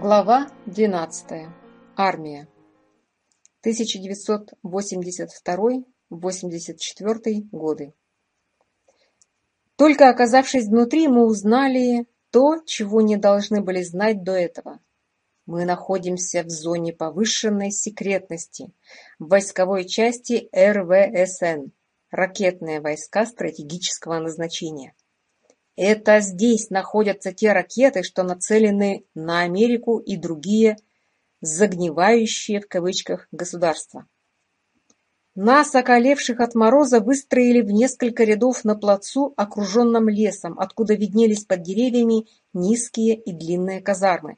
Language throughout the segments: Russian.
Глава 12. Армия. 1982-84 годы. Только оказавшись внутри, мы узнали то, чего не должны были знать до этого. Мы находимся в зоне повышенной секретности в войсковой части РВСН, ракетные войска стратегического назначения. Это здесь находятся те ракеты, что нацелены на Америку и другие «загнивающие» в кавычках государства. Нас, околевших от мороза, выстроили в несколько рядов на плацу, окруженном лесом, откуда виднелись под деревьями низкие и длинные казармы.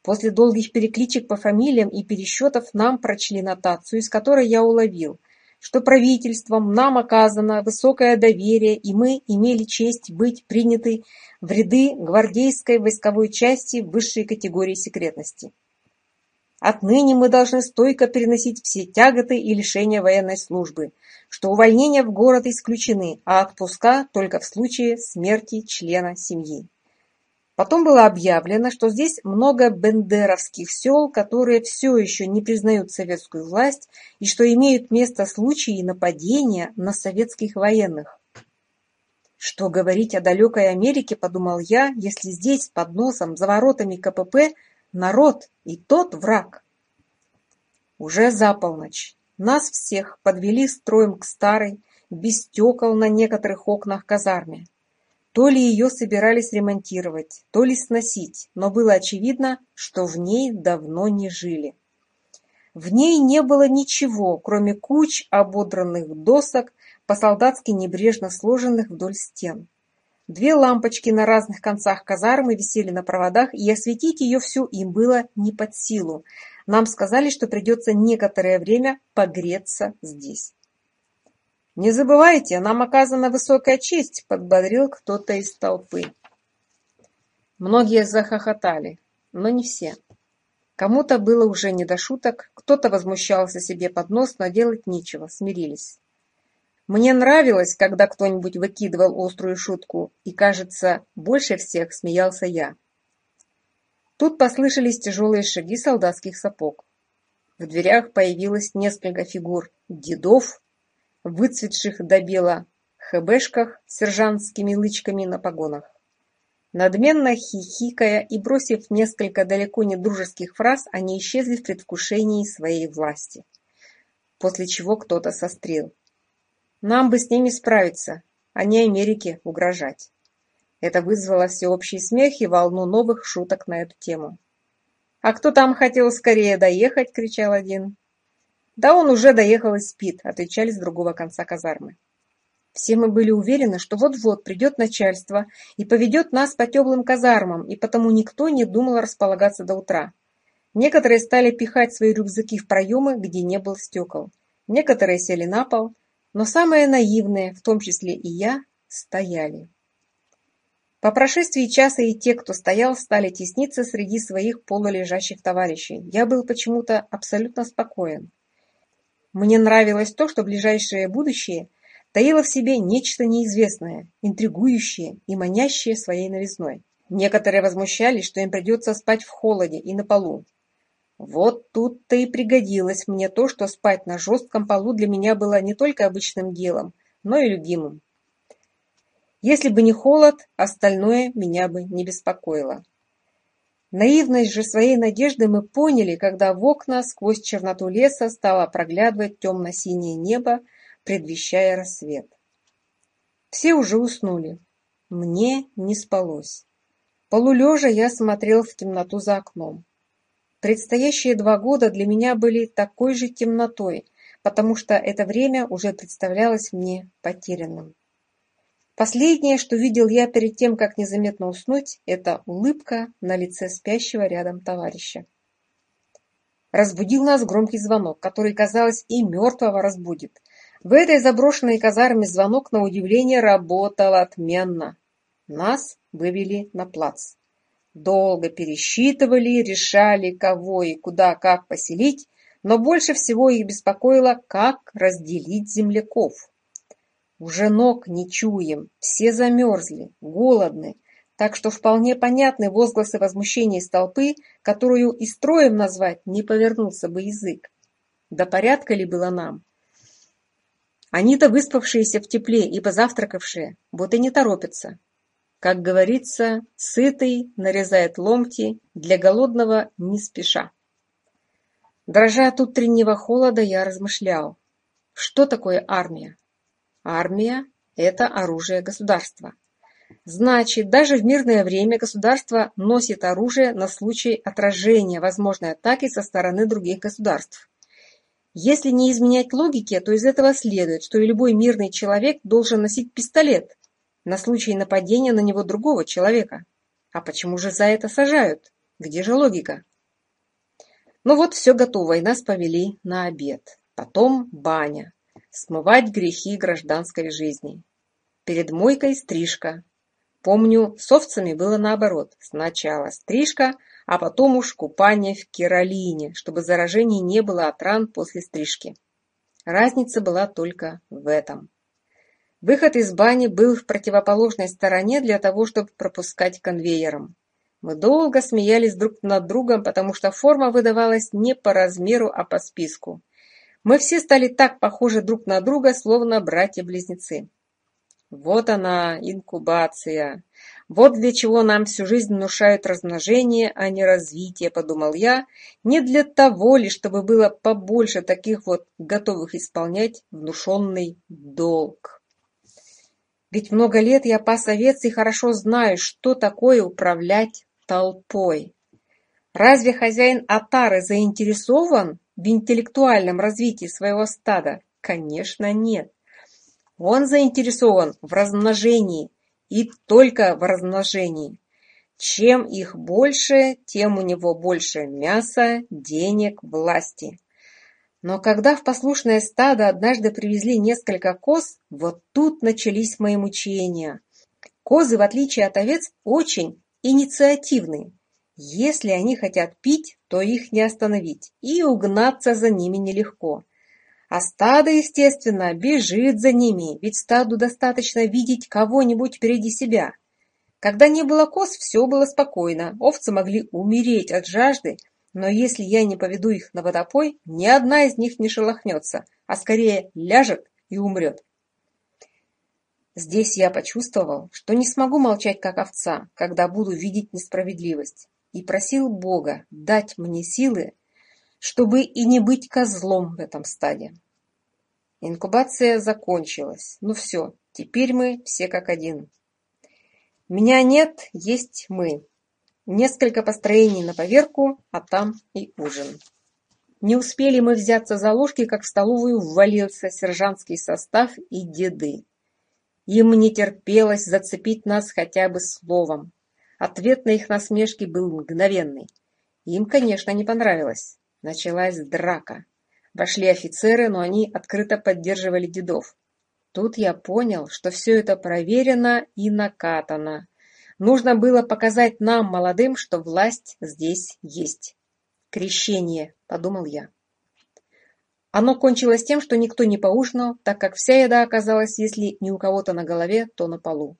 После долгих перекличек по фамилиям и пересчетов нам прочли нотацию, из которой я уловил – что правительством нам оказано высокое доверие, и мы имели честь быть приняты в ряды гвардейской войсковой части высшей категории секретности. Отныне мы должны стойко переносить все тяготы и лишения военной службы, что увольнения в город исключены, а отпуска только в случае смерти члена семьи. Потом было объявлено, что здесь много бендеровских сел, которые все еще не признают советскую власть и что имеют место случаи нападения на советских военных. Что говорить о далекой Америке, подумал я, если здесь, под носом, за воротами КПП, народ и тот враг. Уже за полночь. Нас всех подвели строем к старой, без стекол на некоторых окнах казарме то ли ее собирались ремонтировать, то ли сносить, но было очевидно, что в ней давно не жили. В ней не было ничего, кроме куч ободранных досок, по-солдатски небрежно сложенных вдоль стен. Две лампочки на разных концах казармы висели на проводах, и осветить ее всю им было не под силу. Нам сказали, что придется некоторое время погреться здесь. Не забывайте, нам оказана высокая честь, — подбодрил кто-то из толпы. Многие захохотали, но не все. Кому-то было уже не до шуток, кто-то возмущался себе под нос, но делать нечего, смирились. Мне нравилось, когда кто-нибудь выкидывал острую шутку, и, кажется, больше всех смеялся я. Тут послышались тяжелые шаги солдатских сапог. В дверях появилось несколько фигур дедов выцветших до бела хбшках с сержантскими лычками на погонах. Надменно хихикая и бросив несколько далеко не дружеских фраз, они исчезли в предвкушении своей власти. После чего кто-то сострил. «Нам бы с ними справиться, а не Америке угрожать». Это вызвало всеобщий смех и волну новых шуток на эту тему. «А кто там хотел скорее доехать?» – кричал один. Да он уже доехал и спит, а — отвечали с другого конца казармы. Все мы были уверены, что вот-вот придет начальство и поведет нас по теплым казармам, и потому никто не думал располагаться до утра. Некоторые стали пихать свои рюкзаки в проемы, где не было стекол. Некоторые сели на пол, но самые наивные, в том числе и я, стояли. По прошествии часа и те, кто стоял, стали тесниться среди своих полулежащих товарищей. Я был почему-то абсолютно спокоен. Мне нравилось то, что ближайшее будущее таило в себе нечто неизвестное, интригующее и манящее своей новизной. Некоторые возмущались, что им придется спать в холоде и на полу. Вот тут-то и пригодилось мне то, что спать на жестком полу для меня было не только обычным делом, но и любимым. Если бы не холод, остальное меня бы не беспокоило. Наивность же своей надежды мы поняли, когда в окна сквозь черноту леса стало проглядывать темно-синее небо, предвещая рассвет. Все уже уснули. Мне не спалось. Полулежа я смотрел в темноту за окном. Предстоящие два года для меня были такой же темнотой, потому что это время уже представлялось мне потерянным. Последнее, что видел я перед тем, как незаметно уснуть, это улыбка на лице спящего рядом товарища. Разбудил нас громкий звонок, который, казалось, и мертвого разбудит. В этой заброшенной казарме звонок, на удивление, работал отменно. Нас вывели на плац. Долго пересчитывали, решали, кого и куда как поселить, но больше всего их беспокоило, как разделить земляков. Уже ног не чуем, все замерзли, голодны, так что вполне понятны возгласы возмущения из толпы, которую и строем назвать не повернулся бы язык. Да порядка ли было нам? Они-то выспавшиеся в тепле и позавтракавшие, вот и не торопятся. Как говорится, сытый нарезает ломти для голодного не спеша. Дрожа от утреннего холода, я размышлял, что такое армия? Армия — это оружие государства. Значит, даже в мирное время государство носит оружие на случай отражения возможной атаки со стороны других государств. Если не изменять логике, то из этого следует, что и любой мирный человек должен носить пистолет на случай нападения на него другого человека. А почему же за это сажают? Где же логика? Ну вот все готово, и нас повели на обед. Потом баня смывать грехи гражданской жизни. Перед мойкой стрижка. Помню, с овцами было наоборот. Сначала стрижка, а потом уж купание в киралине, чтобы заражений не было от ран после стрижки. Разница была только в этом. Выход из бани был в противоположной стороне для того, чтобы пропускать конвейером. Мы долго смеялись друг над другом, потому что форма выдавалась не по размеру, а по списку – мы все стали так похожи друг на друга, словно братья-близнецы. Вот она, инкубация. Вот для чего нам всю жизнь внушают размножение, а не развитие, подумал я, не для того ли, чтобы было побольше таких вот готовых исполнять внушенный долг. Ведь много лет я пас овец и хорошо знаю, что такое управлять толпой. Разве хозяин Атары заинтересован, в интеллектуальном развитии своего стада? Конечно, нет. Он заинтересован в размножении и только в размножении. Чем их больше, тем у него больше мяса, денег, власти. Но когда в послушное стадо однажды привезли несколько коз, вот тут начались мои мучения. Козы, в отличие от овец, очень инициативные. Если они хотят пить, то их не остановить, и угнаться за ними нелегко. А стадо, естественно, бежит за ними, ведь стаду достаточно видеть кого-нибудь впереди себя. Когда не было коз, все было спокойно, овцы могли умереть от жажды, но если я не поведу их на водопой, ни одна из них не шелохнется, а скорее ляжет и умрет. Здесь я почувствовал, что не смогу молчать как овца, когда буду видеть несправедливость и просил Бога дать мне силы, чтобы и не быть козлом в этом стаде. Инкубация закончилась. Ну все, теперь мы все как один. Меня нет, есть мы. Несколько построений на поверку, а там и ужин. Не успели мы взяться за ложки, как в столовую ввалился сержантский состав и деды. Им не терпелось зацепить нас хотя бы словом. Ответ на их насмешки был мгновенный. Им, конечно, не понравилось. Началась драка. Вошли офицеры, но они открыто поддерживали дедов. Тут я понял, что все это проверено и накатано. Нужно было показать нам, молодым, что власть здесь есть. «Крещение», — подумал я. Оно кончилось тем, что никто не поужинал, так как вся еда оказалась, если не у кого-то на голове, то на полу.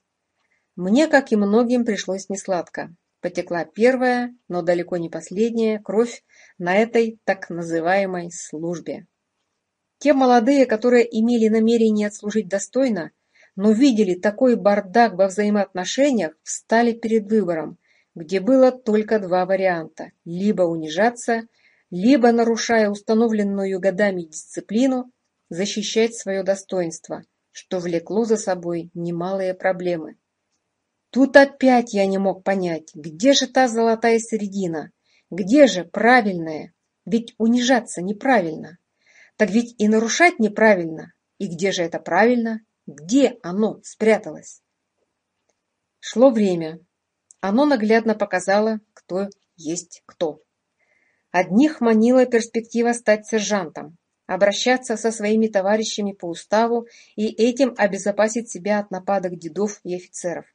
Мне, как и многим, пришлось несладко. Потекла первая, но далеко не последняя, кровь на этой так называемой службе. Те молодые, которые имели намерение отслужить достойно, но видели такой бардак во взаимоотношениях, встали перед выбором, где было только два варианта – либо унижаться, либо, нарушая установленную годами дисциплину, защищать свое достоинство, что влекло за собой немалые проблемы – Тут опять я не мог понять, где же та золотая середина, где же правильная? Ведь унижаться неправильно. Так ведь и нарушать неправильно. И где же это правильно? Где оно спряталось? Шло время. Оно наглядно показало, кто есть кто. Одних манила перспектива стать сержантом, обращаться со своими товарищами по уставу и этим обезопасить себя от нападок дедов и офицеров.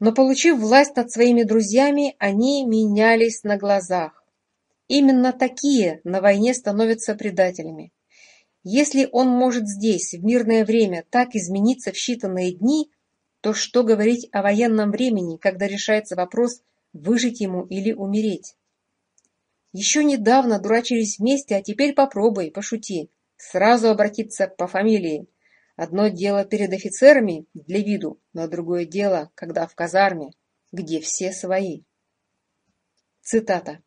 Но получив власть над своими друзьями, они менялись на глазах. Именно такие на войне становятся предателями. Если он может здесь, в мирное время, так измениться в считанные дни, то что говорить о военном времени, когда решается вопрос, выжить ему или умереть? Еще недавно дурачились вместе, а теперь попробуй, пошути. Сразу обратиться по фамилии. Одно дело перед офицерами для виду, но другое дело, когда в казарме, где все свои. Цитата.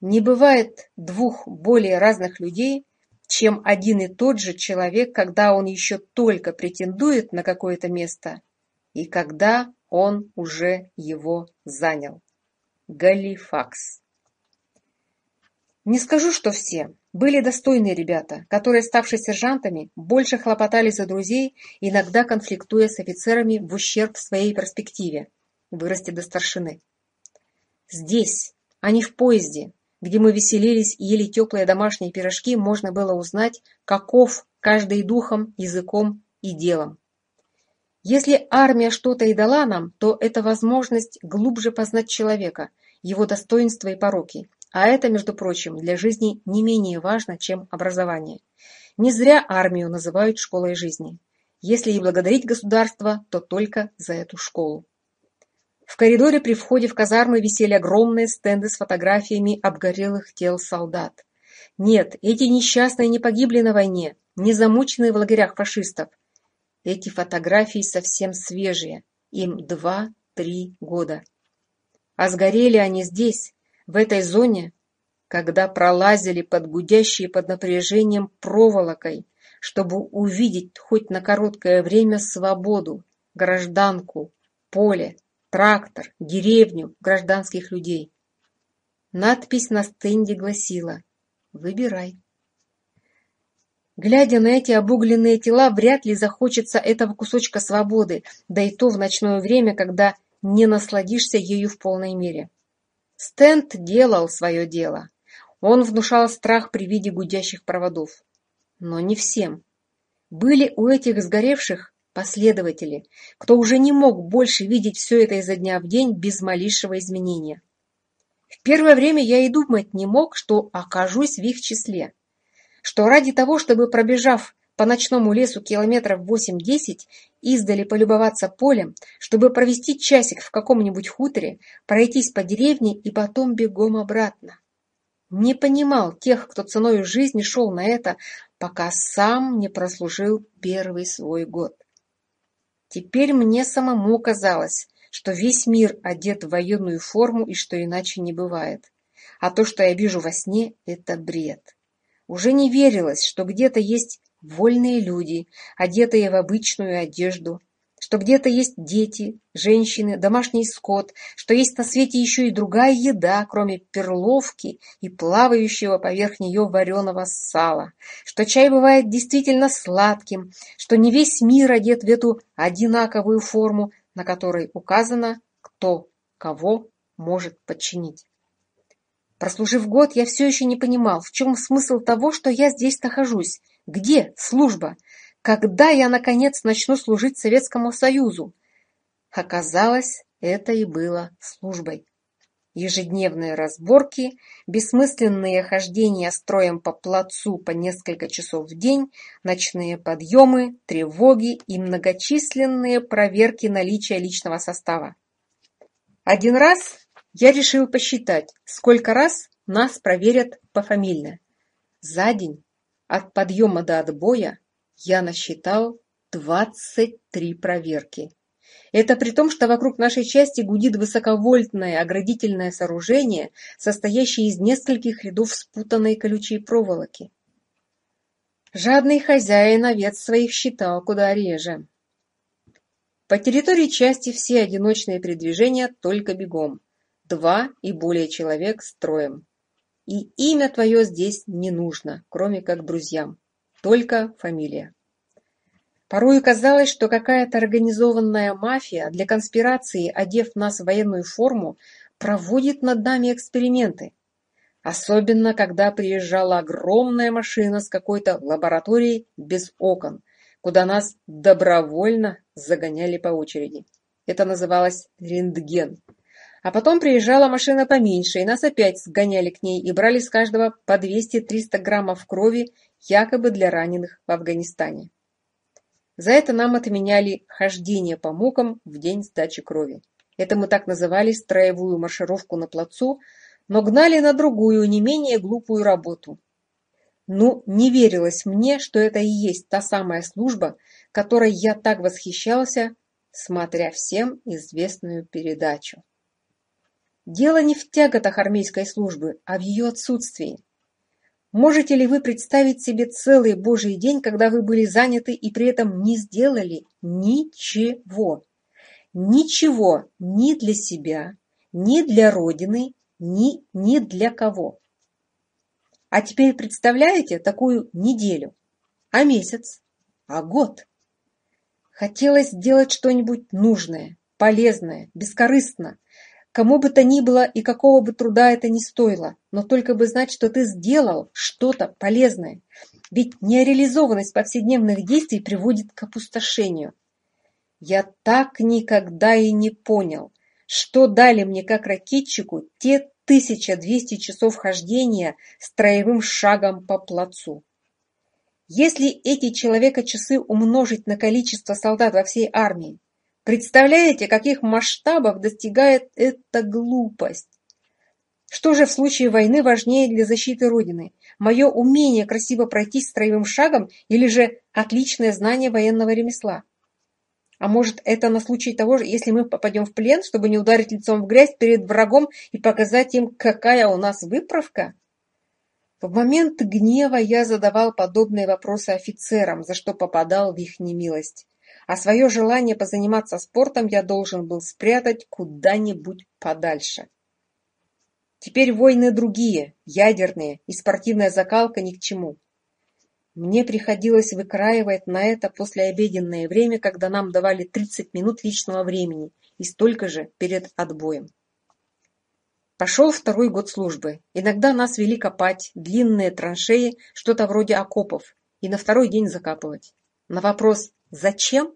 Не бывает двух более разных людей, чем один и тот же человек, когда он еще только претендует на какое-то место и когда он уже его занял. Галифакс. Не скажу, что все, были достойные ребята, которые, ставшись сержантами, больше хлопотали за друзей, иногда конфликтуя с офицерами в ущерб своей перспективе – вырасти до старшины. Здесь, а не в поезде, где мы веселились и ели теплые домашние пирожки, можно было узнать, каков каждый духом, языком и делом. Если армия что-то и дала нам, то это возможность глубже познать человека, его достоинства и пороки – а это, между прочим, для жизни не менее важно, чем образование. Не зря армию называют школой жизни. Если и благодарить государство, то только за эту школу. В коридоре при входе в казармы висели огромные стенды с фотографиями обгорелых тел солдат. Нет, эти несчастные не погибли на войне, не замучены в лагерях фашистов. Эти фотографии совсем свежие, им два-три года. А сгорели они здесь, в этой зоне, когда пролазили под гудящей под напряжением проволокой, чтобы увидеть хоть на короткое время свободу, гражданку, поле, трактор, деревню гражданских людей. Надпись на стенде гласила «Выбирай». Глядя на эти обугленные тела, вряд ли захочется этого кусочка свободы, да и то в ночное время, когда не насладишься ею в полной мере. Стенд делал свое дело, он внушал страх при виде гудящих проводов. Но не всем. Были у этих сгоревших последователи, кто уже не мог больше видеть все это изо дня в день без малейшего изменения. В первое время я и думать не мог, что окажусь в их числе, что ради того, чтобы, пробежав по ночному лесу километров восемь-десять, издали полюбоваться полем, чтобы провести часик в каком-нибудь хуторе, пройтись по деревне и потом бегом обратно. Не понимал тех, кто ценой жизни шел на это, пока сам не прослужил первый свой год. Теперь мне самому казалось, что весь мир одет в военную форму и что иначе не бывает. А то, что я вижу во сне, это бред. Уже не верилось, что где-то есть вольные люди, а одетые в обычную одежду, что где-то есть дети, женщины, домашний скот, что есть на свете еще и другая еда, кроме перловки и плавающего поверх нее вареного сала, что чай бывает действительно сладким, что не весь мир одет в эту одинаковую форму, на которой указано, кто кого может подчинить. Прослужив год, я все еще не понимал, в чем смысл того, что я здесь нахожусь, где служба? Когда я, наконец, начну служить Советскому Союзу? Оказалось, это и было службой. Ежедневные разборки, бессмысленные хождения строем по плацу по несколько часов в день, ночные подъемы, тревоги и многочисленные проверки наличия личного состава. Один раз я решил посчитать, сколько раз нас проверят пофамильно. За день от подъема до отбоя я насчитал 23 проверки. Это при том, что вокруг нашей части гудит высоковольтное оградительное сооружение, состоящее из нескольких рядов спутанной колючей проволоки. Жадный хозяин овец своих считал куда реже. По территории части все одиночные передвижения только бегом. Два и более человек строем. И имя твое здесь не нужно, кроме как друзьям. Только фамилия. Порой казалось, что какая-то организованная мафия для конспирации, одев нас в военную форму, проводит над нами эксперименты. Особенно, когда приезжала огромная машина с какой-то лабораторией без окон, куда нас добровольно загоняли по очереди. Это называлось рентген. А потом приезжала машина поменьше, и нас опять сгоняли к ней и брали с каждого по 200-300 граммов крови, якобы для раненых в Афганистане. За это нам отменяли хождение по мукам в день сдачи крови. Это мы так называли строевую маршировку на плацу, но гнали на другую, не менее глупую работу. Ну, не верилось мне, что это и есть та самая служба, которой я так восхищался, смотря всем известную передачу. Дело не в тяготах армейской службы, а в ее отсутствии. Можете ли вы представить себе целый Божий день, когда вы были заняты и при этом не сделали ничего? Ничего ни для себя, ни для Родины, ни, ни для кого. А теперь представляете такую неделю, а месяц, а год? Хотелось сделать что-нибудь нужное, полезное, бескорыстно – Кому бы то ни было и какого бы труда это ни стоило, но только бы знать, что ты сделал что-то полезное. Ведь нереализованность повседневных действий приводит к опустошению. Я так никогда и не понял, что дали мне как ракетчику те 1200 часов хождения строевым шагом по плацу. Если эти человека часы умножить на количество солдат во всей армии, Представляете, каких масштабов достигает эта глупость? Что же в случае войны важнее для защиты Родины? Мое умение красиво пройти строевым шагом или же отличное знание военного ремесла? А может, это на случай того, если мы попадем в плен, чтобы не ударить лицом в грязь перед врагом и показать им, какая у нас выправка? В момент гнева я задавал подобные вопросы офицерам, за что попадал в их немилость а свое желание позаниматься спортом я должен был спрятать куда-нибудь подальше. Теперь войны другие, ядерные, и спортивная закалка ни к чему. Мне приходилось выкраивать на это послеобеденное время, когда нам давали 30 минут личного времени и столько же перед отбоем. Пошел второй год службы. Иногда нас вели копать длинные траншеи, что-то вроде окопов, и на второй день закапывать. На вопрос «Зачем?»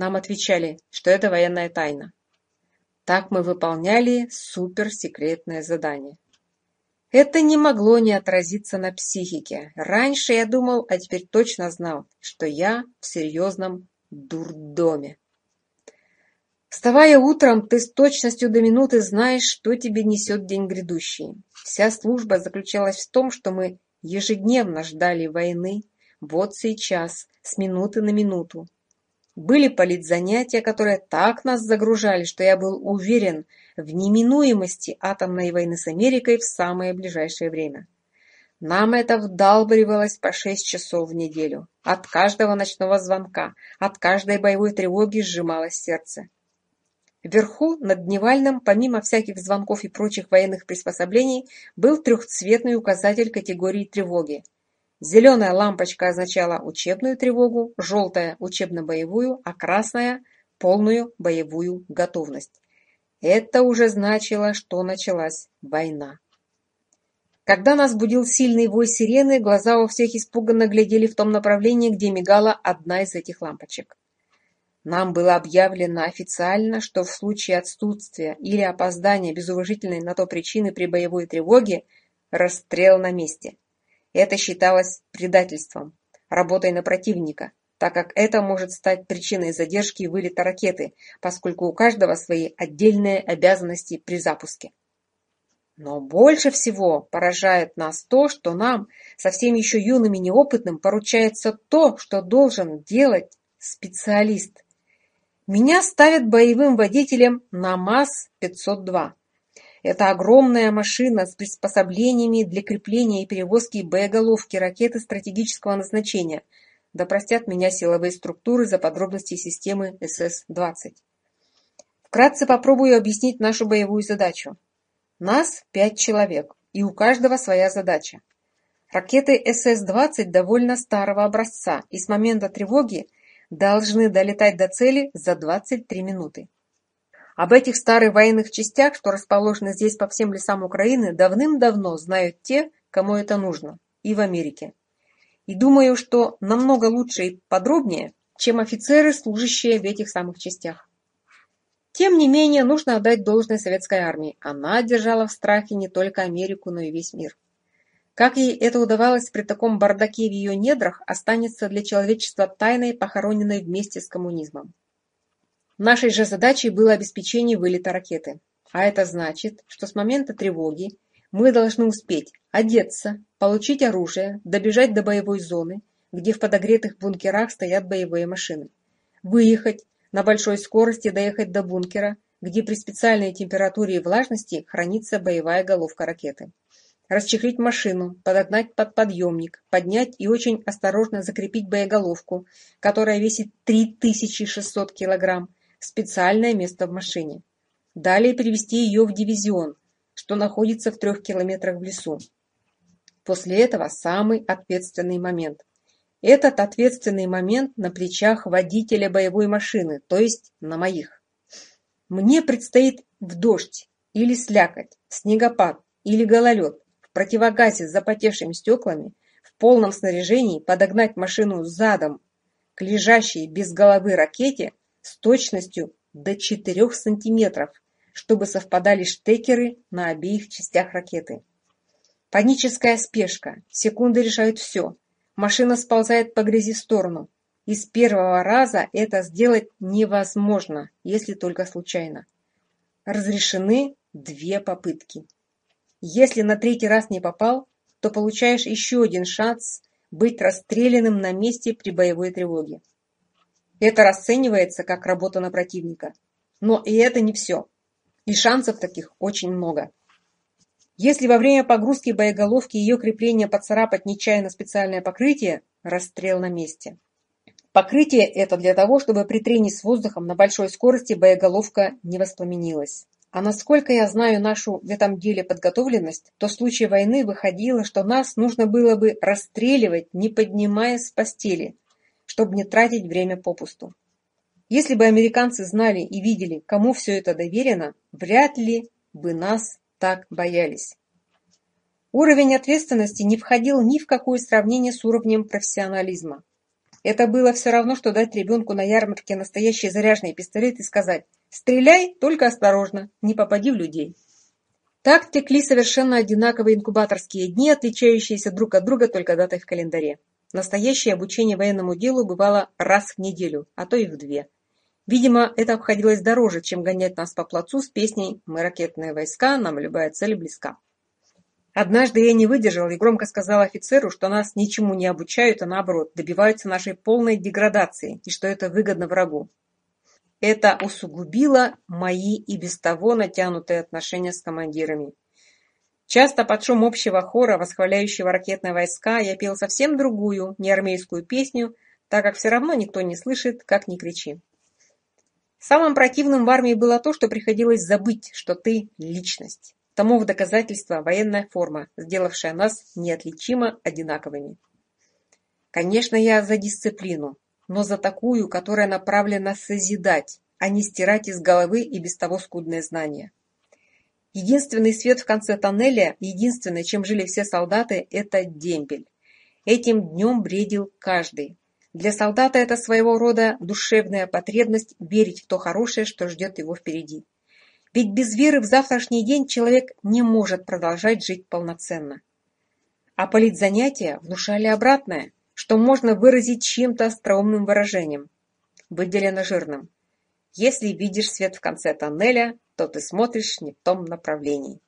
Нам отвечали, что это военная тайна. Так мы выполняли суперсекретное задание. Это не могло не отразиться на психике. Раньше я думал, а теперь точно знал, что я в серьезном дурдоме. Вставая утром, ты с точностью до минуты знаешь, что тебе несет день грядущий. Вся служба заключалась в том, что мы ежедневно ждали войны, вот сейчас, с минуты на минуту. Были политзанятия, которые так нас загружали, что я был уверен в неминуемости атомной войны с Америкой в самое ближайшее время. Нам это вдалбривалось по шесть часов в неделю. От каждого ночного звонка, от каждой боевой тревоги сжималось сердце. Вверху, над Дневальным, помимо всяких звонков и прочих военных приспособлений, был трехцветный указатель категории тревоги – Зеленая лампочка означала учебную тревогу, желтая – учебно-боевую, а красная – полную боевую готовность. Это уже значило, что началась война. Когда нас будил сильный вой сирены, глаза у всех испуганно глядели в том направлении, где мигала одна из этих лампочек. Нам было объявлено официально, что в случае отсутствия или опоздания без уважительной на то причины при боевой тревоге расстрел на месте – это считалось предательством, работой на противника, так как это может стать причиной задержки вылета ракеты, поскольку у каждого свои отдельные обязанности при запуске. Но больше всего поражает нас то, что нам, совсем еще юным и неопытным, поручается то, что должен делать специалист. Меня ставят боевым водителем на МАЗ-502. Это огромная машина с приспособлениями для крепления и перевозки боеголовки ракеты стратегического назначения. Да простят меня силовые структуры за подробности системы СС-20. Вкратце попробую объяснить нашу боевую задачу. Нас пять человек, и у каждого своя задача. Ракеты СС-20 довольно старого образца и с момента тревоги должны долетать до цели за 23 минуты. Об этих старых военных частях, что расположены здесь по всем лесам Украины, давным-давно знают те, кому это нужно, и в Америке. И думаю, что намного лучше и подробнее, чем офицеры, служащие в этих самых частях. Тем не менее, нужно отдать должное советской армии. Она держала в страхе не только Америку, но и весь мир. Как ей это удавалось при таком бардаке в ее недрах, останется для человечества тайной, похороненной вместе с коммунизмом. Нашей же задачей было обеспечение вылета ракеты. А это значит, что с момента тревоги мы должны успеть одеться, получить оружие, добежать до боевой зоны, где в подогретых бункерах стоят боевые машины, выехать, на большой скорости доехать до бункера, где при специальной температуре и влажности хранится боевая головка ракеты. Расчехлить машину, подогнать под подъемник, поднять и очень осторожно закрепить боеголовку, которая весит 3600 килограмм, специальное место в машине. Далее перевести ее в дивизион, что находится в трех километрах в лесу. После этого самый ответственный момент. Этот ответственный момент на плечах водителя боевой машины, то есть на моих. Мне предстоит в дождь или слякоть, снегопад или гололед, в противогазе с запотевшими стеклами, в полном снаряжении подогнать машину задом к лежащей без головы ракете с точностью до четырех сантиметров, чтобы совпадали штекеры на обеих частях ракеты. Паническая спешка. Секунды решают все. Машина сползает по грязи в сторону. И с первого раза это сделать невозможно, если только случайно. Разрешены две попытки. Если на третий раз не попал, то получаешь еще один шанс быть расстрелянным на месте при боевой тревоге. Это расценивается как работа на противника. Но и это не все. И шансов таких очень много. Если во время погрузки боеголовки ее крепление поцарапать нечаянно специальное покрытие, расстрел на месте. Покрытие это для того, чтобы при трении с воздухом на большой скорости боеголовка не воспламенилась. А насколько я знаю нашу в этом деле подготовленность, то в случае войны выходило, что нас нужно было бы расстреливать, не поднимая с постели, чтобы не тратить время попусту. Если бы американцы знали и видели, кому все это доверено, вряд ли бы нас так боялись. Уровень ответственности не входил ни в какое сравнение с уровнем профессионализма. Это было все равно, что дать ребенку на ярмарке настоящий заряженный пистолет и сказать «Стреляй, только осторожно, не попади в людей». Так текли совершенно одинаковые инкубаторские дни, отличающиеся друг от друга только датой в календаре. Настоящее обучение военному делу бывало раз в неделю, а то и в две. Видимо, это обходилось дороже, чем гонять нас по плацу с песней «Мы ракетные войска, нам любая цель близка». Однажды я не выдержал и громко сказал офицеру, что нас ничему не обучают, а наоборот, добиваются нашей полной деградации и что это выгодно врагу. Это усугубило мои и без того натянутые отношения с командирами. Часто под шум общего хора, восхваляющего ракетные войска, я пел совсем другую, не армейскую песню, так как все равно никто не слышит, как ни кричи. Самым противным в армии было то, что приходилось забыть, что ты – личность. Тому в доказательство военная форма, сделавшая нас неотличимо одинаковыми. Конечно, я за дисциплину, но за такую, которая направлена созидать, а не стирать из головы и без того скудные знания. Единственный свет в конце тоннеля, единственное, чем жили все солдаты, это дембель. Этим днем бредил каждый. Для солдата это своего рода душевная потребность верить в то хорошее, что ждет его впереди. Ведь без веры в завтрашний день человек не может продолжать жить полноценно. А политзанятия внушали обратное, что можно выразить чем-то остроумным выражением, выделено жирным. Если видишь свет в конце тоннеля, что ты смотришь не в том направлении.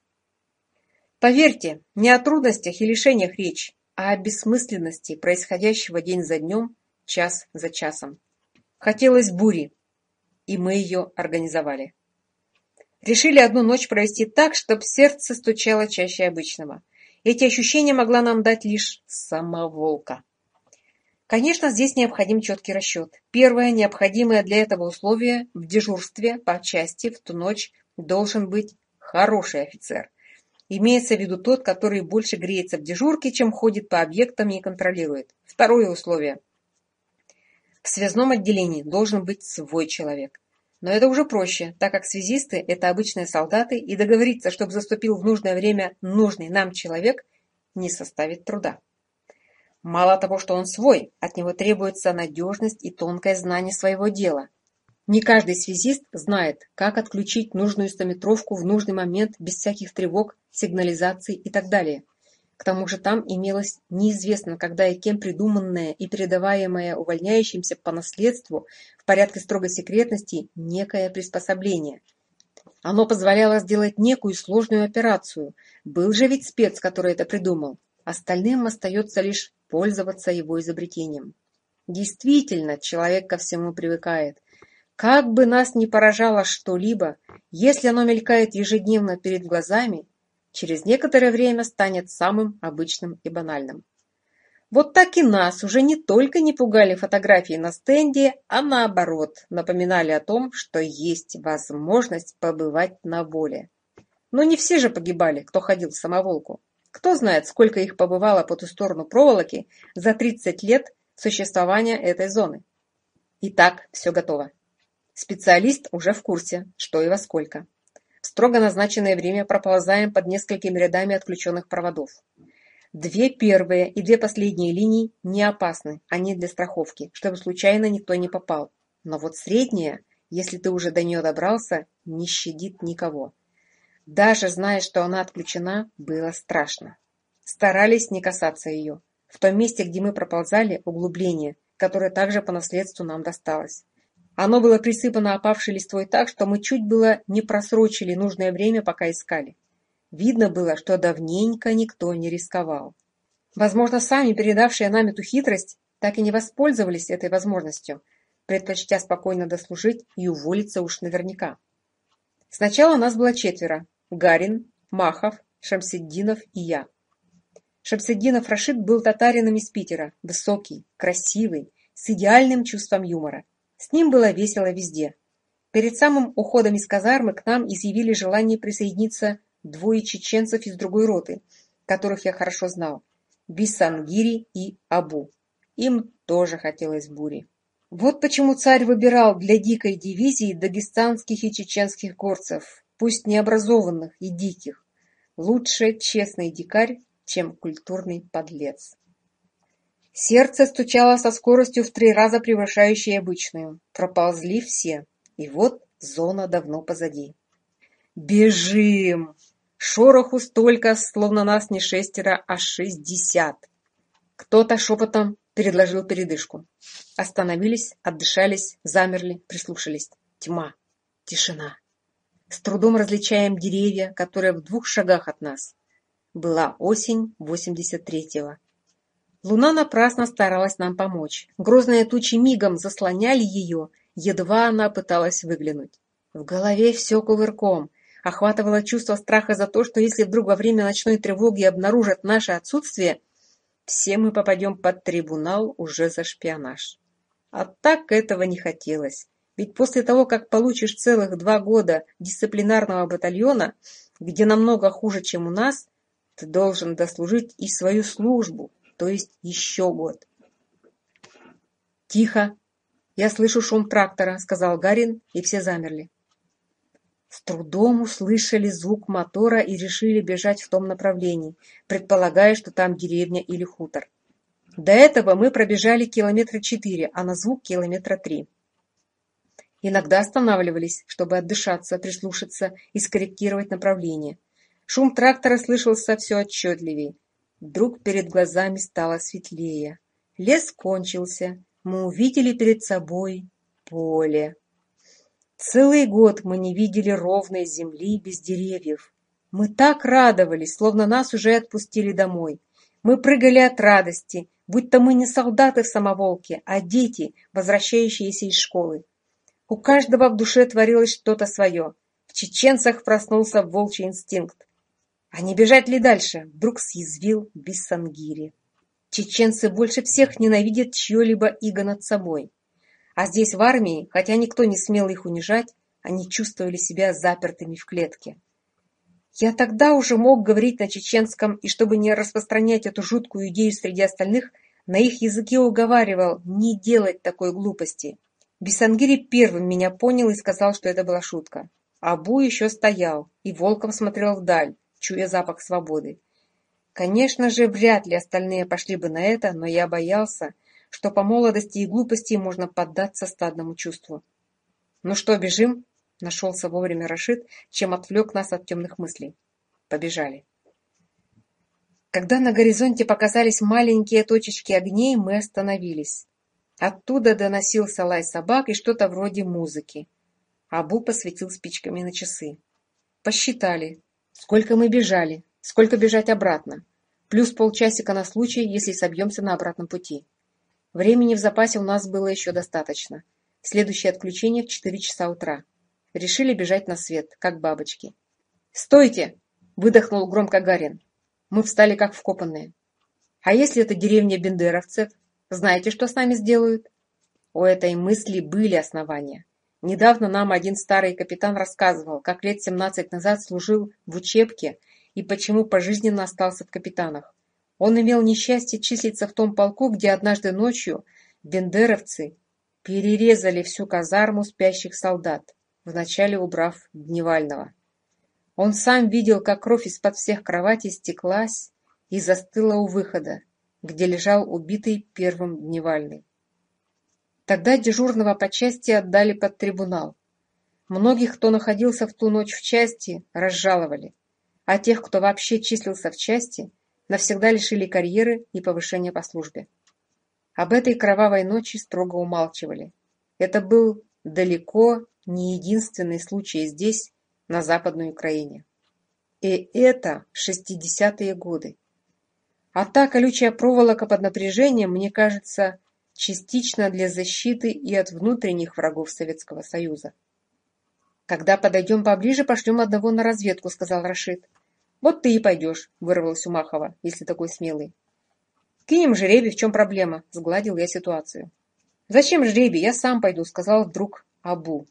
Поверьте, не о трудностях и лишениях речь, а о бессмысленности происходящего день за днем, час за часом. Хотелось бури, и мы ее организовали. Решили одну ночь провести так, чтобы сердце стучало чаще обычного. Эти ощущения могла нам дать лишь сама волка. Конечно, здесь необходим четкий расчет. Первое необходимое для этого условие в дежурстве по части в ту ночь должен быть хороший офицер. Имеется в виду тот, который больше греется в дежурке, чем ходит по объектам и контролирует. Второе условие. В связном отделении должен быть свой человек. Но это уже проще, так как связисты – это обычные солдаты, и договориться, чтобы заступил в нужное время нужный нам человек, не составит труда. Мало того, что он свой, от него требуется надежность и тонкое знание своего дела – не каждый связист знает, как отключить нужную стометровку в нужный момент без всяких тревог, сигнализации и так далее. К тому же там имелось неизвестно, когда и кем придуманное и передаваемое увольняющимся по наследству в порядке строгой секретности некое приспособление. Оно позволяло сделать некую сложную операцию. Был же ведь спец, который это придумал. Остальным остается лишь пользоваться его изобретением. Действительно, человек ко всему привыкает. Как бы нас ни поражало что-либо, если оно мелькает ежедневно перед глазами, через некоторое время станет самым обычным и банальным. Вот так и нас уже не только не пугали фотографии на стенде, а наоборот, напоминали о том, что есть возможность побывать на воле. Но не все же погибали, кто ходил в самоволку. Кто знает, сколько их побывало по ту сторону проволоки за 30 лет существования этой зоны. Итак, все готово. Специалист уже в курсе, что и во сколько. В строго назначенное время проползаем под несколькими рядами отключенных проводов. Две первые и две последние линии не опасны, они для страховки, чтобы случайно никто не попал. Но вот средняя, если ты уже до нее добрался, не щадит никого. Даже зная, что она отключена, было страшно. Старались не касаться ее. В том месте, где мы проползали, углубление, которое также по наследству нам досталось. Оно было присыпано опавшей листвой так, что мы чуть было не просрочили нужное время, пока искали. Видно было, что давненько никто не рисковал. Возможно, сами передавшие нам эту хитрость так и не воспользовались этой возможностью, предпочтя спокойно дослужить и уволиться уж наверняка. Сначала нас было четверо – Гарин, Махов, Шамсиддинов и я. Шамсиддинов Рашид был татарином из Питера, высокий, красивый, с идеальным чувством юмора – с ним было весело везде. Перед самым уходом из казармы к нам изъявили желание присоединиться двое чеченцев из другой роты, которых я хорошо знал – Бисангири и Абу. Им тоже хотелось бури. Вот почему царь выбирал для дикой дивизии дагестанских и чеченских горцев, пусть необразованных и диких. Лучше честный дикарь, чем культурный подлец. Сердце стучало со скоростью в три раза превышающей обычную. Проползли все. И вот зона давно позади. «Бежим!» Шороху столько, словно нас не шестеро, а шестьдесят. Кто-то шепотом предложил передышку. Остановились, отдышались, замерли, прислушались. Тьма, тишина. С трудом различаем деревья, которые в двух шагах от нас. Была осень восемьдесят третьего. Луна напрасно старалась нам помочь. Грозные тучи мигом заслоняли ее, едва она пыталась выглянуть. В голове все кувырком. Охватывало чувство страха за то, что если вдруг во время ночной тревоги обнаружат наше отсутствие, все мы попадем под трибунал уже за шпионаж. А так этого не хотелось. Ведь после того, как получишь целых два года дисциплинарного батальона, где намного хуже, чем у нас, ты должен дослужить и свою службу, то есть еще год. «Тихо! Я слышу шум трактора», — сказал Гарин, и все замерли. С трудом услышали звук мотора и решили бежать в том направлении, предполагая, что там деревня или хутор. До этого мы пробежали километра четыре, а на звук километра три. Иногда останавливались, чтобы отдышаться, прислушаться и скорректировать направление. Шум трактора слышался все отчетливее. Вдруг перед глазами стало светлее. Лес кончился. Мы увидели перед собой поле. Целый год мы не видели ровной земли без деревьев. Мы так радовались, словно нас уже отпустили домой. Мы прыгали от радости, будь то мы не солдаты в самоволке, а дети, возвращающиеся из школы. У каждого в душе творилось что-то свое. В чеченцах проснулся волчий инстинкт. А не бежать ли дальше? Вдруг съязвил Биссангири. Чеченцы больше всех ненавидят чье-либо иго над собой. А здесь, в армии, хотя никто не смел их унижать, они чувствовали себя запертыми в клетке. Я тогда уже мог говорить на чеченском, и чтобы не распространять эту жуткую идею среди остальных, на их языке уговаривал не делать такой глупости. Бисангири первым меня понял и сказал, что это была шутка. Абу еще стоял и волком смотрел вдаль, чуя запах свободы. Конечно же, вряд ли остальные пошли бы на это, но я боялся, что по молодости и глупости можно поддаться стадному чувству. «Ну что, бежим?» – нашелся вовремя Рашид, чем отвлек нас от темных мыслей. Побежали. Когда на горизонте показались маленькие точечки огней, мы остановились. Оттуда доносился лай собак и что-то вроде музыки. Абу посветил спичками на часы. Посчитали. Сколько мы бежали, сколько бежать обратно, плюс полчасика на случай, если собьемся на обратном пути. Времени в запасе у нас было еще достаточно. Следующее отключение в 4 часа утра. Решили бежать на свет, как бабочки. «Стойте!» – выдохнул громко Гарин. Мы встали как вкопанные. «А если это деревня бендеровцев? Знаете, что с нами сделают?» У этой мысли были основания. Недавно нам один старый капитан рассказывал, как лет семнадцать назад служил в учебке и почему пожизненно остался в капитанах. Он имел несчастье числиться в том полку, где однажды ночью бендеровцы перерезали всю казарму спящих солдат, вначале убрав дневального. Он сам видел, как кровь из-под всех кроватей стеклась и застыла у выхода, где лежал убитый первым дневальный. Тогда дежурного по части отдали под трибунал. Многих, кто находился в ту ночь в части, разжаловали, а тех, кто вообще числился в части, навсегда лишили карьеры и повышения по службе. Об этой кровавой ночи строго умалчивали. Это был далеко не единственный случай здесь, на Западной Украине. И это 60-е годы. А та колючая проволока под напряжением, мне кажется, частично для защиты и от внутренних врагов Советского Союза. «Когда подойдем поближе, пошлем одного на разведку», — сказал Рашид. «Вот ты и пойдешь», — вырвалось у Махова, если такой смелый. «Кинем жребий, в чем проблема?» — сгладил я ситуацию. «Зачем жребий? Я сам пойду», — сказал вдруг Абу.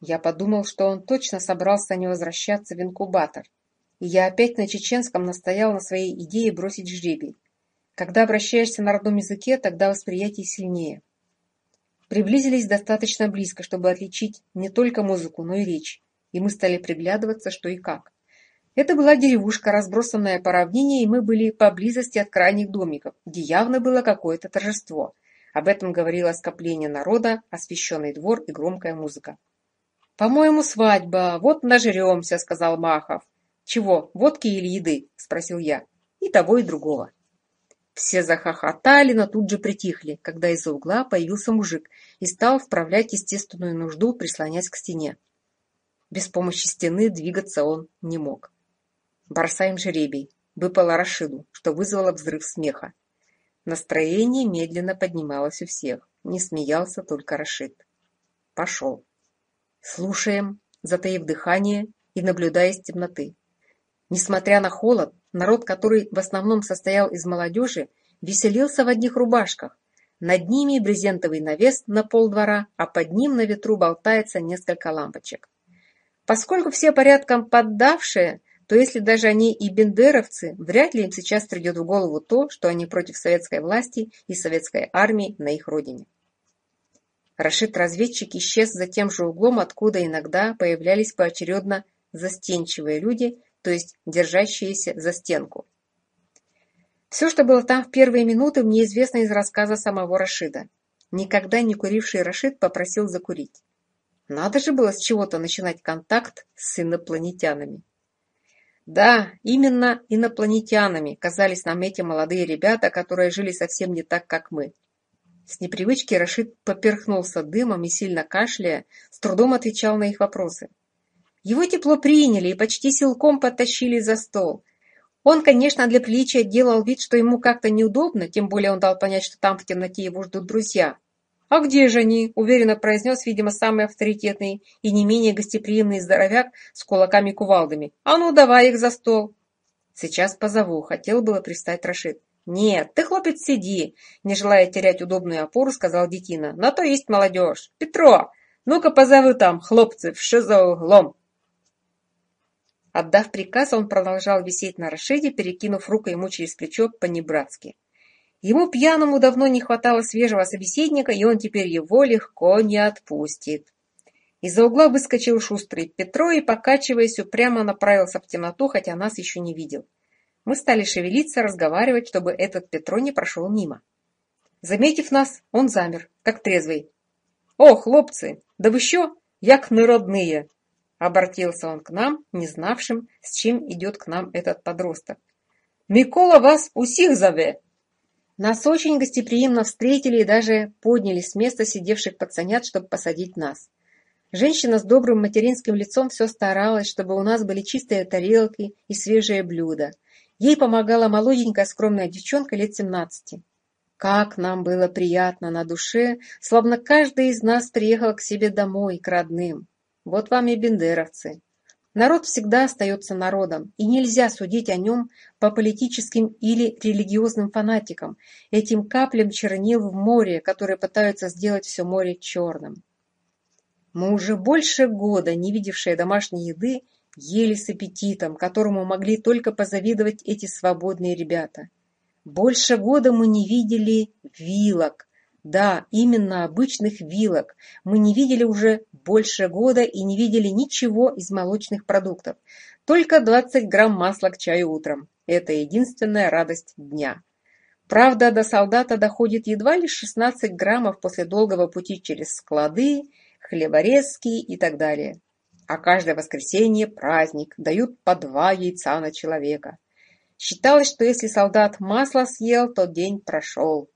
Я подумал, что он точно собрался не возвращаться в инкубатор. И я опять на чеченском настоял на своей идее бросить жребий. Когда обращаешься на родном языке, тогда восприятие сильнее. Приблизились достаточно близко, чтобы отличить не только музыку, но и речь, и мы стали приглядываться, что и как. Это была деревушка, разбросанная по равнине, и мы были поблизости от крайних домиков, где явно было какое-то торжество. Об этом говорило скопление народа, освещенный двор и громкая музыка. «По-моему, свадьба. Вот нажремся», — сказал Махов. «Чего, водки или еды?» — спросил я. «И того, и другого». Все захохотали, но тут же притихли, когда из-за угла появился мужик и стал вправлять естественную нужду, прислонясь к стене. Без помощи стены двигаться он не мог. «Бросаем жеребий», — выпало Рашиду, что вызвало взрыв смеха. Настроение медленно поднималось у всех. Не смеялся только Рашид. Пошел. Слушаем, затаив дыхание и наблюдая из темноты. Несмотря на холод, народ, который в основном состоял из молодежи, веселился в одних рубашках. Над ними брезентовый навес на пол двора, а под ним на ветру болтается несколько лампочек. Поскольку все порядком поддавшие, то если даже они и бендеровцы, вряд ли им сейчас придет в голову то, что они против советской власти и советской армии на их родине. Рашид-разведчик исчез за тем же углом, откуда иногда появлялись поочередно застенчивые люди – то есть держащиеся за стенку. Все, что было там в первые минуты, мне известно из рассказа самого Рашида. Никогда не куривший Рашид попросил закурить. Надо же было с чего-то начинать контакт с инопланетянами. Да, именно инопланетянами казались нам эти молодые ребята, которые жили совсем не так, как мы. С непривычки Рашид поперхнулся дымом и, сильно кашляя, с трудом отвечал на их вопросы. Его тепло приняли и почти силком подтащили за стол. Он, конечно, для приличия делал вид, что ему как-то неудобно, тем более он дал понять, что там в темноте его ждут друзья. «А где же они?» – уверенно произнес, видимо, самый авторитетный и не менее гостеприимный здоровяк с кулаками-кувалдами. «А ну, давай их за стол!» «Сейчас позову», – хотел было пристать Рашид. «Нет, ты, хлопец, сиди!» – не желая терять удобную опору, сказал Детина. «На то есть молодежь! Петро, ну-ка позову там, хлопцы, в за! Отдав приказ, он продолжал висеть на Рашиде, перекинув руку ему через плечо по-небратски. Ему пьяному давно не хватало свежего собеседника, и он теперь его легко не отпустит. Из-за угла выскочил шустрый Петро и, покачиваясь, упрямо направился в темноту, хотя нас еще не видел. Мы стали шевелиться, разговаривать, чтобы этот Петро не прошел мимо. Заметив нас, он замер, как трезвый. «О, хлопцы, да вы еще, як неродные!» Обратился он к нам, не знавшим, с чем идет к нам этот подросток. «Микола вас усих зове!» Нас очень гостеприимно встретили и даже подняли с места сидевших пацанят, чтобы посадить нас. Женщина с добрым материнским лицом все старалась, чтобы у нас были чистые тарелки и свежие блюда. Ей помогала молоденькая скромная девчонка лет семнадцати. Как нам было приятно на душе, словно каждый из нас приехал к себе домой, к родным. Вот вам и бендеровцы. Народ всегда остается народом, и нельзя судить о нем по политическим или религиозным фанатикам, этим каплям чернил в море, которые пытаются сделать все море черным. Мы уже больше года, не видевшие домашней еды, ели с аппетитом, которому могли только позавидовать эти свободные ребята. Больше года мы не видели вилок, да, именно обычных вилок. Мы не видели уже больше года и не видели ничего из молочных продуктов. Только 20 грамм масла к чаю утром. Это единственная радость дня. Правда, до солдата доходит едва лишь 16 граммов после долгого пути через склады, хлеборезки и так далее. А каждое воскресенье праздник, дают по два яйца на человека. Считалось, что если солдат масло съел, то день прошел.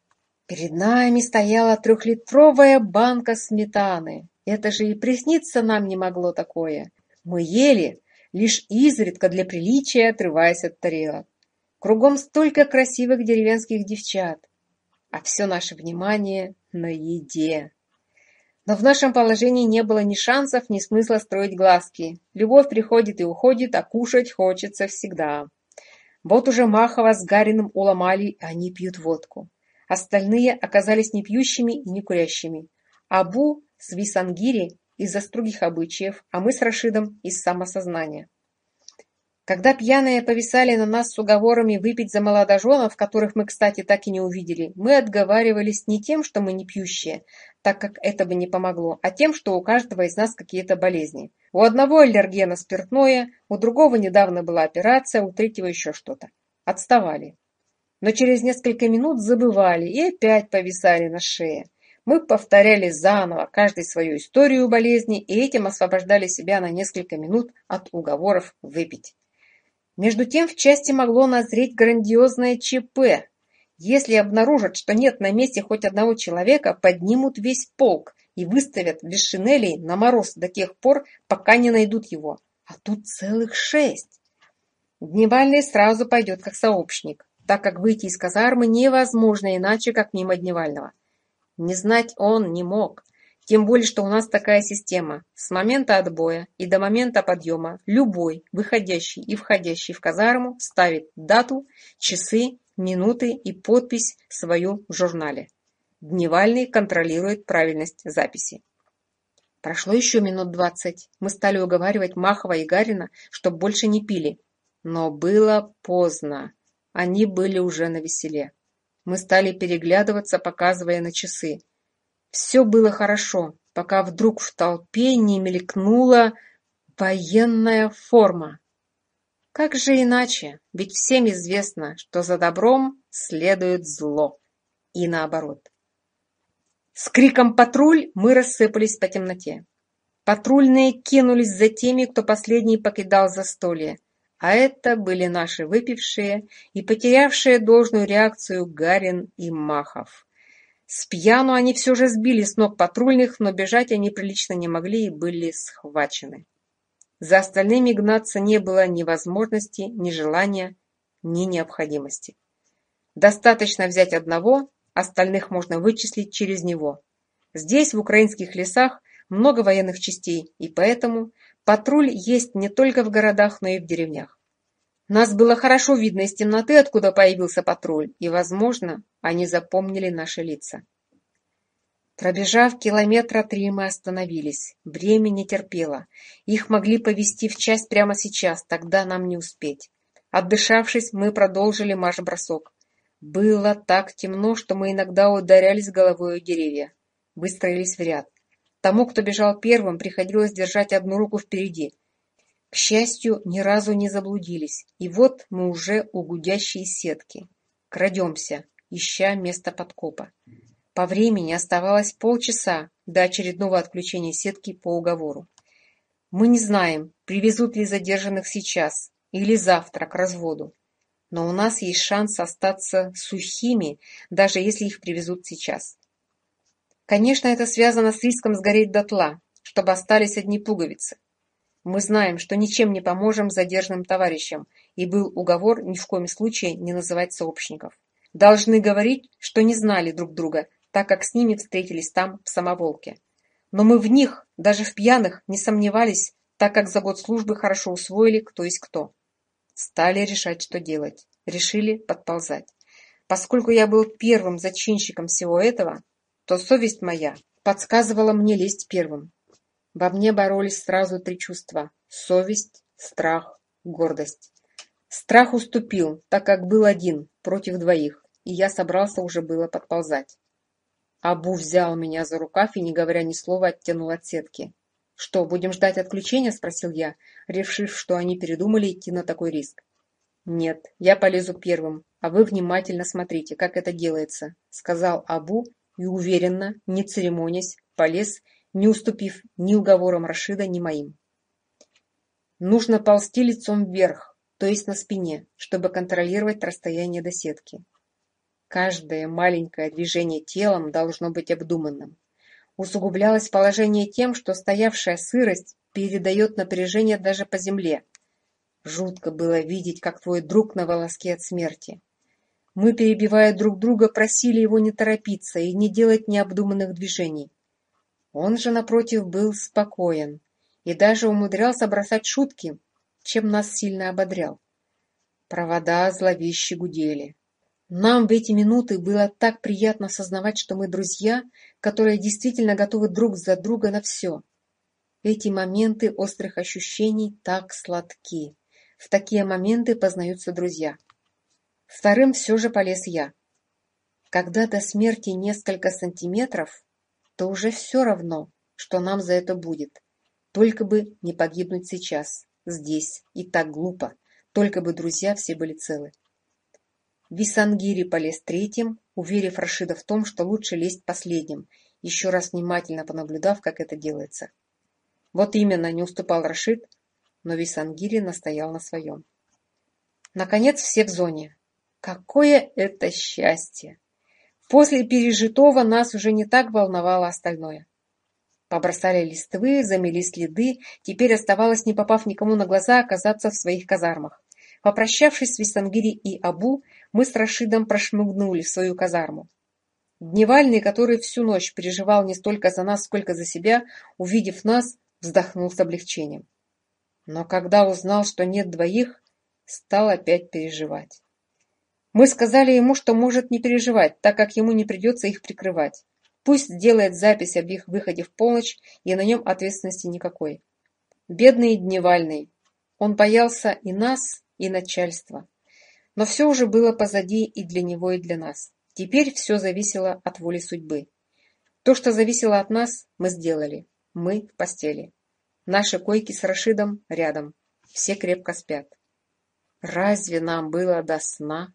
Перед нами стояла трехлитровая банка сметаны. Это же и присниться нам не могло такое. Мы ели, лишь изредка для приличия отрываясь от тарелок. Кругом столько красивых деревенских девчат, а все наше внимание на еде. Но в нашем положении не было ни шансов, ни смысла строить глазки. Любовь приходит и уходит, а кушать хочется всегда. Вот уже Махова с Гариным уломали, и они пьют водку. Остальные оказались не пьющими, и некурящими. Абу с Висангири из-за строгих обычаев, а мы с Рашидом из самосознания. Когда пьяные повисали на нас с уговорами выпить за молодоженов, которых мы, кстати, так и не увидели, мы отговаривались не тем, что мы не пьющие, так как это бы не помогло, а тем, что у каждого из нас какие-то болезни. У одного аллергена спиртное, у другого недавно была операция, у третьего еще что-то. Отставали но через несколько минут забывали и опять повисали на шее. Мы повторяли заново каждый свою историю болезни и этим освобождали себя на несколько минут от уговоров выпить. Между тем в части могло назреть грандиозное ЧП. Если обнаружат, что нет на месте хоть одного человека, поднимут весь полк и выставят без шинелей на мороз до тех пор, пока не найдут его. А тут целых шесть. Дневальный сразу пойдет как сообщник так как выйти из казармы невозможно иначе, как мимо Дневального. Не знать он не мог. Тем более, что у нас такая система. С момента отбоя и до момента подъема любой, выходящий и входящий в казарму, ставит дату, часы, минуты и подпись свою в журнале. Дневальный контролирует правильность записи. Прошло еще минут двадцать. Мы стали уговаривать Махова и Гарина, чтоб больше не пили. Но было поздно. Они были уже на веселе. Мы стали переглядываться, показывая на часы. Все было хорошо, пока вдруг в толпе не мелькнула военная форма. Как же иначе? Ведь всем известно, что за добром следует зло. И наоборот. С криком «Патруль!» мы рассыпались по темноте. Патрульные кинулись за теми, кто последний покидал застолье а это были наши выпившие и потерявшие должную реакцию Гарин и Махов. С пьяну они все же сбили с ног патрульных, но бежать они прилично не могли и были схвачены. За остальными гнаться не было ни возможности, ни желания, ни необходимости. Достаточно взять одного, остальных можно вычислить через него. Здесь, в украинских лесах, много военных частей, и поэтому Патруль есть не только в городах, но и в деревнях. Нас было хорошо видно из темноты, откуда появился патруль, и, возможно, они запомнили наши лица. Пробежав километра три, мы остановились. Время не терпело. Их могли повести в часть прямо сейчас, тогда нам не успеть. Отдышавшись, мы продолжили марш-бросок. Было так темно, что мы иногда ударялись головой о деревья. Выстроились в ряд. Тому, кто бежал первым, приходилось держать одну руку впереди. К счастью, ни разу не заблудились, и вот мы уже у гудящей сетки. Крадемся, ища место подкопа. По времени оставалось полчаса до очередного отключения сетки по уговору. Мы не знаем, привезут ли задержанных сейчас или завтра к разводу, но у нас есть шанс остаться сухими, даже если их привезут сейчас. Конечно, это связано с риском сгореть дотла, чтобы остались одни пуговицы. Мы знаем, что ничем не поможем задержанным товарищам, и был уговор ни в коем случае не называть сообщников. Должны говорить, что не знали друг друга, так как с ними встретились там, в самоволке. Но мы в них, даже в пьяных, не сомневались, так как за год службы хорошо усвоили, кто есть кто. Стали решать, что делать. Решили подползать. Поскольку я был первым зачинщиком всего этого, то совесть моя подсказывала мне лезть первым. Во мне боролись сразу три чувства – совесть, страх, гордость. Страх уступил, так как был один, против двоих, и я собрался уже было подползать. Абу взял меня за рукав и, не говоря ни слова, оттянул от сетки. «Что, будем ждать отключения?» – спросил я, решив, что они передумали идти на такой риск. «Нет, я полезу первым, а вы внимательно смотрите, как это делается», – сказал Абу и уверенно, не церемонясь, полез, не уступив ни уговорам Рашида, ни моим. Нужно ползти лицом вверх, то есть на спине, чтобы контролировать расстояние до сетки. Каждое маленькое движение телом должно быть обдуманным. Усугублялось положение тем, что стоявшая сырость передает напряжение даже по земле. Жутко было видеть, как твой друг на волоске от смерти. Мы, перебивая друг друга, просили его не торопиться и не делать необдуманных движений. Он же, напротив, был спокоен и даже умудрялся бросать шутки, чем нас сильно ободрял. Провода зловеще гудели. Нам в эти минуты было так приятно осознавать, что мы друзья, которые действительно готовы друг за друга на все. Эти моменты острых ощущений так сладки. В такие моменты познаются друзья. Вторым все же полез я. Когда до смерти несколько сантиметров, то уже все равно, что нам за это будет. Только бы не погибнуть сейчас, здесь, и так глупо. Только бы друзья все были целы. Висангири полез третьим, уверив Рашида в том, что лучше лезть последним, еще раз внимательно понаблюдав, как это делается. Вот именно, не уступал Рашид, но Висангири настоял на своем. Наконец все в зоне. Какое это счастье! После пережитого нас уже не так волновало остальное. Побросали листвы, замели следы, теперь оставалось, не попав никому на глаза, оказаться в своих казармах. Попрощавшись с Висангири и Абу, мы с Рашидом прошмыгнули в свою казарму. Дневальный, который всю ночь переживал не столько за нас, сколько за себя, увидев нас, вздохнул с облегчением. Но когда узнал, что нет двоих, стал опять переживать. Мы сказали ему, что может не переживать, так как ему не придется их прикрывать. Пусть сделает запись об их выходе в полночь, и на нем ответственности никакой. Бедный Дневальный. Он боялся и нас, и начальства. Но все уже было позади и для него, и для нас. Теперь все зависело от воли судьбы. То, что зависело от нас, мы сделали. Мы в постели. Наши койки с Рашидом рядом. Все крепко спят. Разве нам было до сна?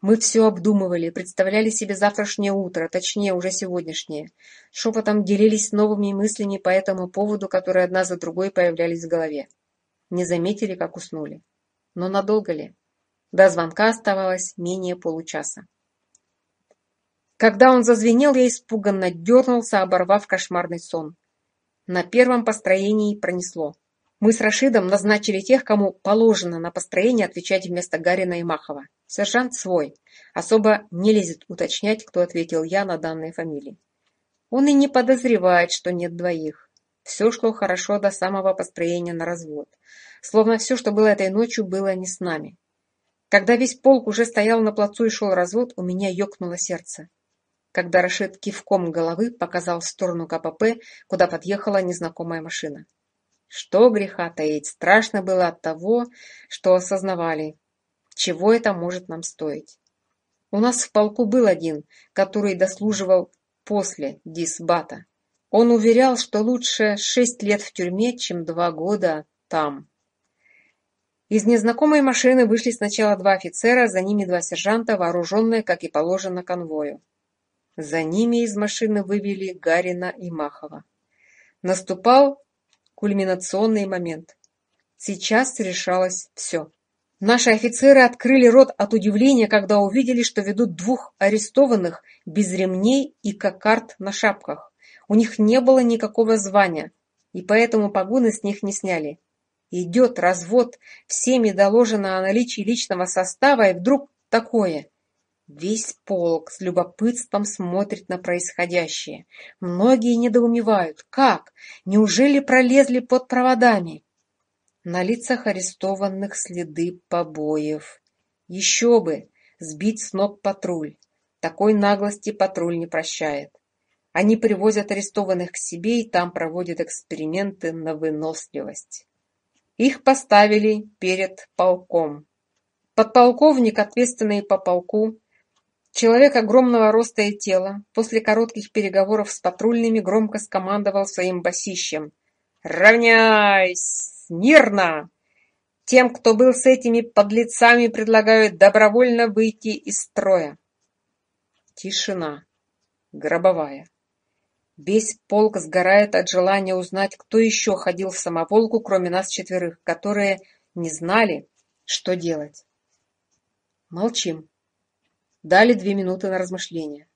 Мы все обдумывали, представляли себе завтрашнее утро, точнее, уже сегодняшнее. Шепотом делились новыми мыслями по этому поводу, которые одна за другой появлялись в голове. Не заметили, как уснули. Но надолго ли? До звонка оставалось менее получаса. Когда он зазвенел, я испуганно дернулся, оборвав кошмарный сон. На первом построении пронесло. Мы с Рашидом назначили тех, кому положено на построение отвечать вместо Гарина и Махова. Сержант свой. Особо не лезет уточнять, кто ответил я на данные фамилии. Он и не подозревает, что нет двоих. Все шло хорошо до самого построения на развод. Словно все, что было этой ночью, было не с нами. Когда весь полк уже стоял на плацу и шел развод, у меня ёкнуло сердце. Когда Рашид кивком головы показал в сторону КПП, куда подъехала незнакомая машина. Что греха таить, страшно было от того, что осознавали чего это может нам стоить. У нас в полку был один, который дослуживал после дисбата. Он уверял, что лучше шесть лет в тюрьме, чем два года там. Из незнакомой машины вышли сначала два офицера, за ними два сержанта, вооруженные, как и положено, конвою. За ними из машины вывели Гарина и Махова. Наступал кульминационный момент. Сейчас решалось все. Наши офицеры открыли рот от удивления, когда увидели, что ведут двух арестованных без ремней и кокард на шапках. У них не было никакого звания, и поэтому погоны с них не сняли. Идет развод, всеми доложено о наличии личного состава, и вдруг такое. Весь полк с любопытством смотрит на происходящее. Многие недоумевают, как, неужели пролезли под проводами? На лицах арестованных следы побоев. Еще бы! Сбить с ног патруль. Такой наглости патруль не прощает. Они привозят арестованных к себе и там проводят эксперименты на выносливость. Их поставили перед полком. Подполковник, ответственный по полку, человек огромного роста и тела, после коротких переговоров с патрульными громко скомандовал своим басищем. «Равняйсь!» смирно! Тем, кто был с этими подлецами, предлагают добровольно выйти из строя. Тишина. Гробовая. Весь полк сгорает от желания узнать, кто еще ходил в самоволку, кроме нас четверых, которые не знали, что делать. Молчим. Дали две минуты на размышление.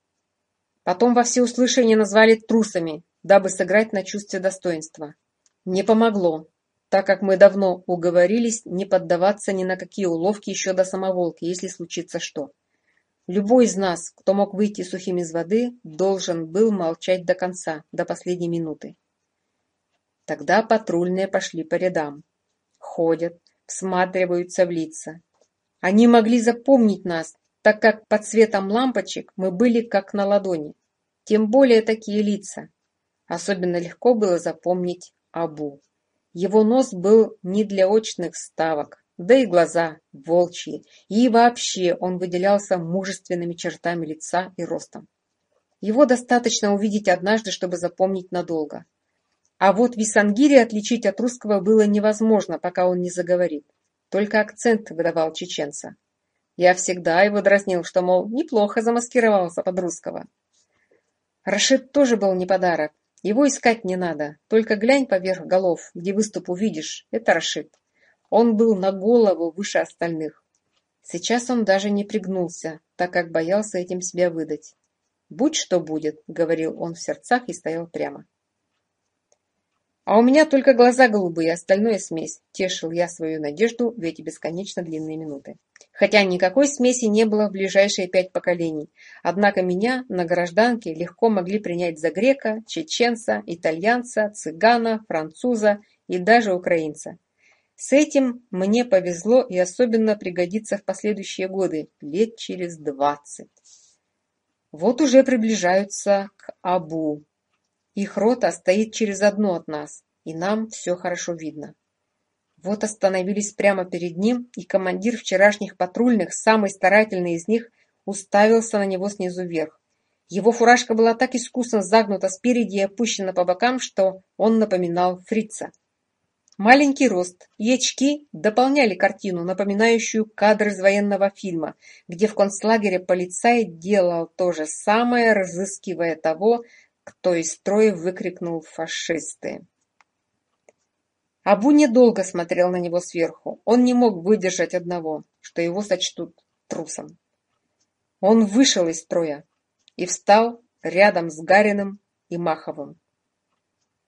Потом во всеуслышание назвали трусами, дабы сыграть на чувстве достоинства. Не помогло так как мы давно уговорились не поддаваться ни на какие уловки еще до самоволки, если случится что. Любой из нас, кто мог выйти сухим из воды, должен был молчать до конца, до последней минуты. Тогда патрульные пошли по рядам. Ходят, всматриваются в лица. Они могли запомнить нас, так как под светом лампочек мы были как на ладони. Тем более такие лица. Особенно легко было запомнить Абу. Его нос был не для очных ставок, да и глаза волчьи, и вообще он выделялся мужественными чертами лица и ростом. Его достаточно увидеть однажды, чтобы запомнить надолго. А вот Висангири отличить от русского было невозможно, пока он не заговорит. Только акцент выдавал чеченца. Я всегда его дразнил, что, мол, неплохо замаскировался под русского. Рашид тоже был не подарок, его искать не надо. Только глянь поверх голов, где выступ увидишь. Это Рашид. Он был на голову выше остальных. Сейчас он даже не пригнулся, так как боялся этим себя выдать. «Будь что будет», — говорил он в сердцах и стоял прямо а у меня только глаза голубые, остальное смесь. Тешил я свою надежду в эти бесконечно длинные минуты. Хотя никакой смеси не было в ближайшие пять поколений. Однако меня на гражданке легко могли принять за грека, чеченца, итальянца, цыгана, француза и даже украинца. С этим мне повезло и особенно пригодится в последующие годы, лет через двадцать. Вот уже приближаются к Абу, их рота стоит через одно от нас, и нам все хорошо видно. Вот остановились прямо перед ним, и командир вчерашних патрульных, самый старательный из них, уставился на него снизу вверх. Его фуражка была так искусно загнута спереди и опущена по бокам, что он напоминал фрица. Маленький рост и очки дополняли картину, напоминающую кадры из военного фильма, где в концлагере полицай делал то же самое, разыскивая того, кто из строя выкрикнул «Фашисты!». Абу недолго смотрел на него сверху. Он не мог выдержать одного, что его сочтут трусом. Он вышел из строя и встал рядом с Гариным и Маховым.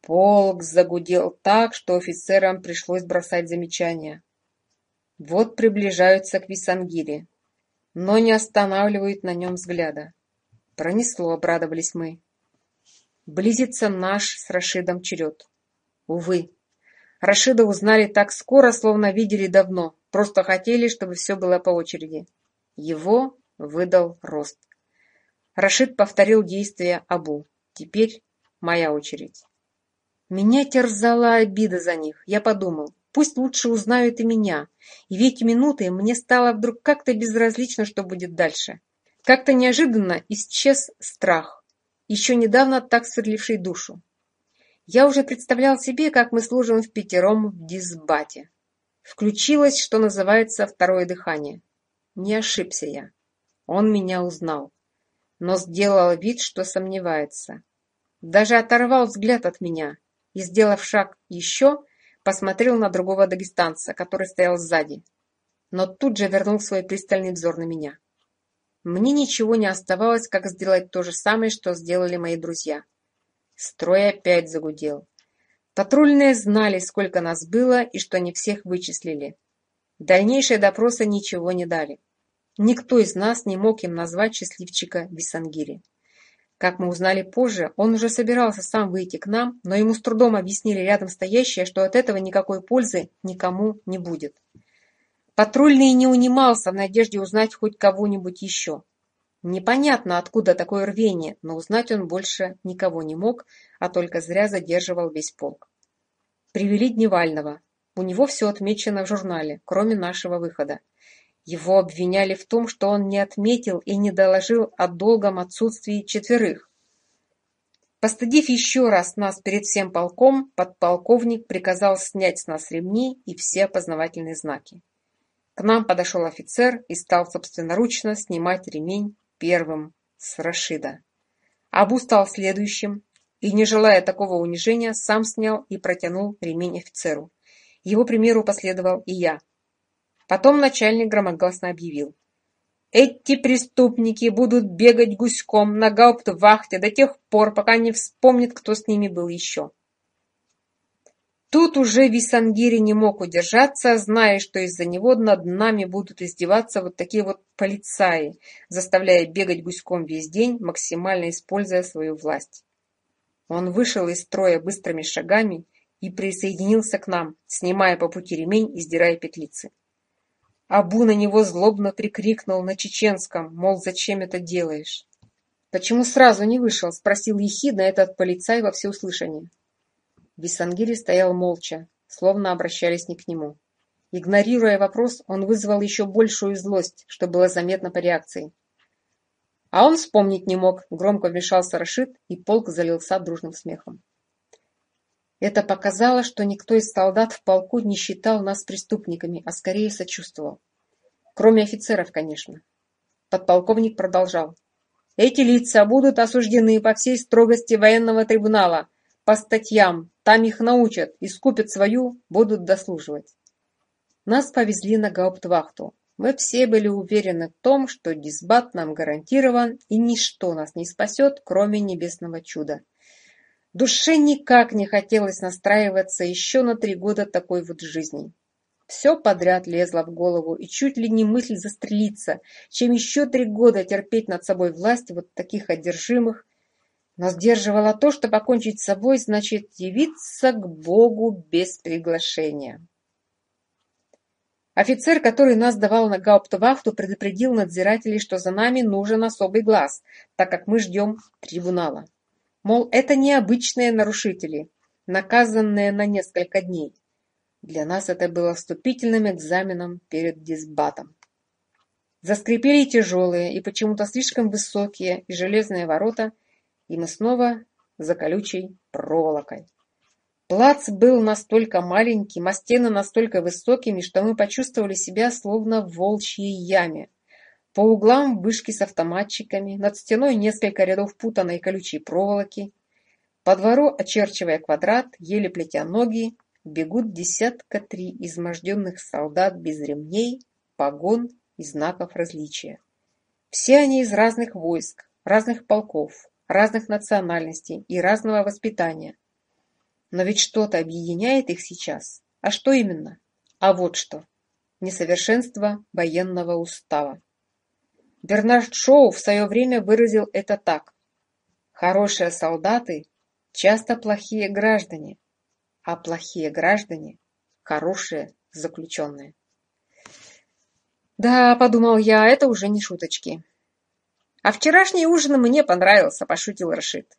Полк загудел так, что офицерам пришлось бросать замечания. Вот приближаются к Висангире, но не останавливают на нем взгляда. Пронесло, обрадовались мы. Близится наш с Рашидом черед. Увы. Рашида узнали так скоро, словно видели давно. Просто хотели, чтобы все было по очереди. Его выдал рост. Рашид повторил действия Абу. Теперь моя очередь. Меня терзала обида за них. Я подумал, пусть лучше узнают и меня. И в эти минуты мне стало вдруг как-то безразлично, что будет дальше. Как-то неожиданно исчез страх. Еще недавно так сверливший душу. Я уже представлял себе, как мы служим в пятером в дисбате. Включилось, что называется, второе дыхание. Не ошибся я. Он меня узнал, но сделал вид, что сомневается. Даже оторвал взгляд от меня и, сделав шаг еще, посмотрел на другого дагестанца, который стоял сзади, но тут же вернул свой пристальный взор на меня. Мне ничего не оставалось, как сделать то же самое, что сделали мои друзья. Строй опять загудел. Патрульные знали, сколько нас было и что не всех вычислили. Дальнейшие допросы ничего не дали. Никто из нас не мог им назвать счастливчика Висангири. Как мы узнали позже, он уже собирался сам выйти к нам, но ему с трудом объяснили рядом стоящие, что от этого никакой пользы никому не будет. Патрульный не унимался в надежде узнать хоть кого-нибудь еще. Непонятно, откуда такое рвение, но узнать он больше никого не мог, а только зря задерживал весь полк. Привели Дневального. У него все отмечено в журнале, кроме нашего выхода. Его обвиняли в том, что он не отметил и не доложил о долгом отсутствии четверых. Постыдив еще раз нас перед всем полком, подполковник приказал снять с нас ремни и все опознавательные знаки. К нам подошел офицер и стал собственноручно снимать ремень первым с Рашида. Абу стал следующим и, не желая такого унижения, сам снял и протянул ремень офицеру. Его примеру последовал и я. Потом начальник громогласно объявил. Эти преступники будут бегать гуськом на гауптвахте до тех пор, пока не вспомнят, кто с ними был еще. Тут уже Висангири не мог удержаться, зная, что из-за него над нами будут издеваться вот такие вот полицаи, заставляя бегать гуськом весь день, максимально используя свою власть. Он вышел из строя быстрыми шагами и присоединился к нам, снимая по пути ремень и сдирая петлицы. Абу на него злобно прикрикнул на чеченском, мол, зачем это делаешь? «Почему сразу не вышел?» — спросил ехидно этот полицай во всеуслышание. Бессангири стоял молча, словно обращались не к нему. Игнорируя вопрос, он вызвал еще большую злость, что было заметно по реакции. А он вспомнить не мог, громко вмешался Рашид, и полк залился дружным смехом. Это показало, что никто из солдат в полку не считал нас преступниками, а скорее сочувствовал. Кроме офицеров, конечно. Подполковник продолжал. Эти лица будут осуждены по всей строгости военного трибунала, по статьям, там их научат, искупят свою, будут дослуживать. Нас повезли на гауптвахту. Мы все были уверены в том, что дисбат нам гарантирован, и ничто нас не спасет, кроме небесного чуда. Душе никак не хотелось настраиваться еще на три года такой вот жизни. Все подряд лезло в голову, и чуть ли не мысль застрелиться, чем еще три года терпеть над собой власть вот таких одержимых, нас сдерживало то, что покончить с собой значит явиться к Богу без приглашения. Офицер, который нас давал на гауптвахту, предупредил надзирателей, что за нами нужен особый глаз, так как мы ждем трибунала. Мол, это необычные нарушители, наказанные на несколько дней. Для нас это было вступительным экзаменом перед дисбатом. Заскрипели тяжелые и почему-то слишком высокие и железные ворота – и мы снова за колючей проволокой. Плац был настолько маленьким, а стены настолько высокими, что мы почувствовали себя словно в волчьей яме. По углам вышки с автоматчиками, над стеной несколько рядов путанной колючей проволоки. По двору, очерчивая квадрат, еле плетя ноги, бегут десятка три изможденных солдат без ремней, погон и знаков различия. Все они из разных войск, разных полков, разных национальностей и разного воспитания. Но ведь что-то объединяет их сейчас. А что именно? А вот что. Несовершенство военного устава. Бернард Шоу в свое время выразил это так. Хорошие солдаты – часто плохие граждане, а плохие граждане – хорошие заключенные. Да, подумал я, это уже не шуточки. А вчерашний ужин мне понравился, пошутил Рашид.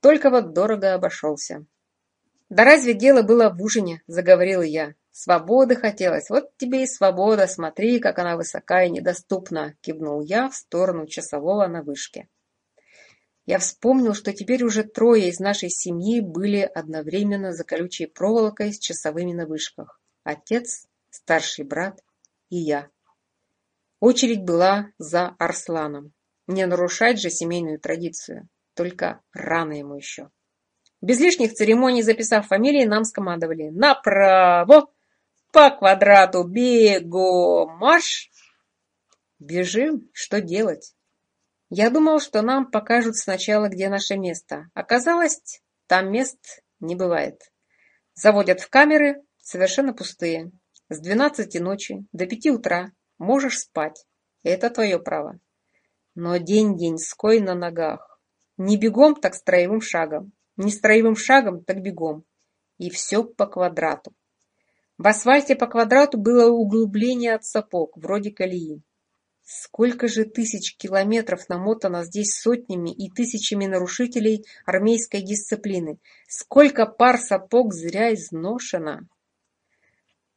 Только вот дорого обошелся. Да разве дело было в ужине, заговорила я. Свободы хотелось. Вот тебе и свобода, смотри, как она высока и недоступна, кивнул я в сторону часового на вышке. Я вспомнил, что теперь уже трое из нашей семьи были одновременно за колючей проволокой с часовыми на вышках. Отец, старший брат и я. Очередь была за Арсланом. Не нарушать же семейную традицию. Только рано ему еще. Без лишних церемоний, записав фамилии, нам скомандовали «Направо! По квадрату бегу, Марш!» «Бежим? Что делать?» Я думал, что нам покажут сначала, где наше место. Оказалось, там мест не бывает. Заводят в камеры, совершенно пустые. С 12 ночи до 5 утра можешь спать. Это твое право. Но день-день ской на ногах. Не бегом, так строевым шагом. Не строевым шагом, так бегом. И все по квадрату. В асфальте по квадрату было углубление от сапог, вроде колеи. Сколько же тысяч километров намотано здесь сотнями и тысячами нарушителей армейской дисциплины? Сколько пар сапог зря изношено?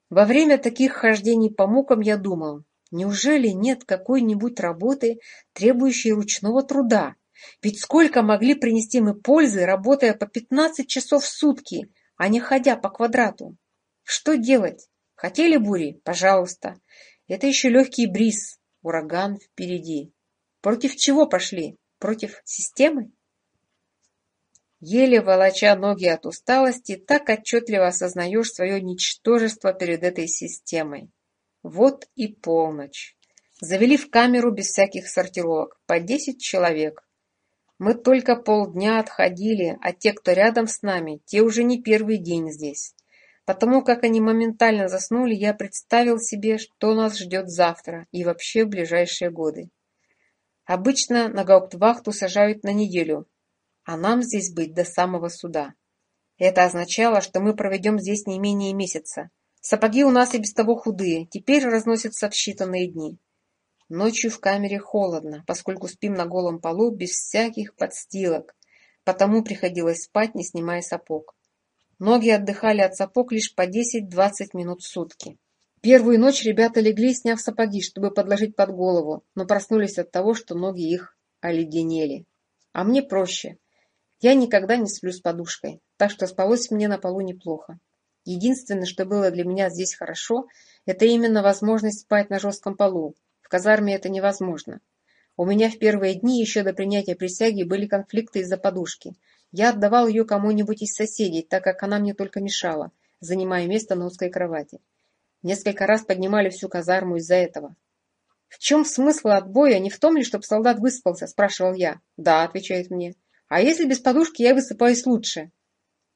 Во время таких хождений по мукам я думал, Неужели нет какой-нибудь работы, требующей ручного труда? Ведь сколько могли принести мы пользы, работая по 15 часов в сутки, а не ходя по квадрату? Что делать? Хотели бури? Пожалуйста. Это еще легкий бриз. Ураган впереди. Против чего пошли? Против системы? Еле волоча ноги от усталости, так отчетливо осознаешь свое ничтожество перед этой системой. Вот и полночь. Завели в камеру без всяких сортировок, по десять человек. Мы только полдня отходили, а те, кто рядом с нами, те уже не первый день здесь. Потому как они моментально заснули, я представил себе, что нас ждет завтра и вообще в ближайшие годы. Обычно на гауптвахту сажают на неделю, а нам здесь быть до самого суда. Это означало, что мы проведем здесь не менее месяца – Сапоги у нас и без того худые, теперь разносятся в считанные дни. Ночью в камере холодно, поскольку спим на голом полу без всяких подстилок, потому приходилось спать, не снимая сапог. Ноги отдыхали от сапог лишь по 10-20 минут в сутки. Первую ночь ребята легли, сняв сапоги, чтобы подложить под голову, но проснулись от того, что ноги их оледенели. А мне проще. Я никогда не сплю с подушкой, так что спалось мне на полу неплохо. Единственное, что было для меня здесь хорошо, это именно возможность спать на жестком полу. В казарме это невозможно. У меня в первые дни еще до принятия присяги были конфликты из-за подушки. Я отдавал ее кому-нибудь из соседей, так как она мне только мешала, занимая место на узкой кровати. Несколько раз поднимали всю казарму из-за этого. «В чем смысл отбоя? Не в том ли, чтобы солдат выспался?» – спрашивал я. «Да», – отвечает мне. «А если без подушки я высыпаюсь лучше?»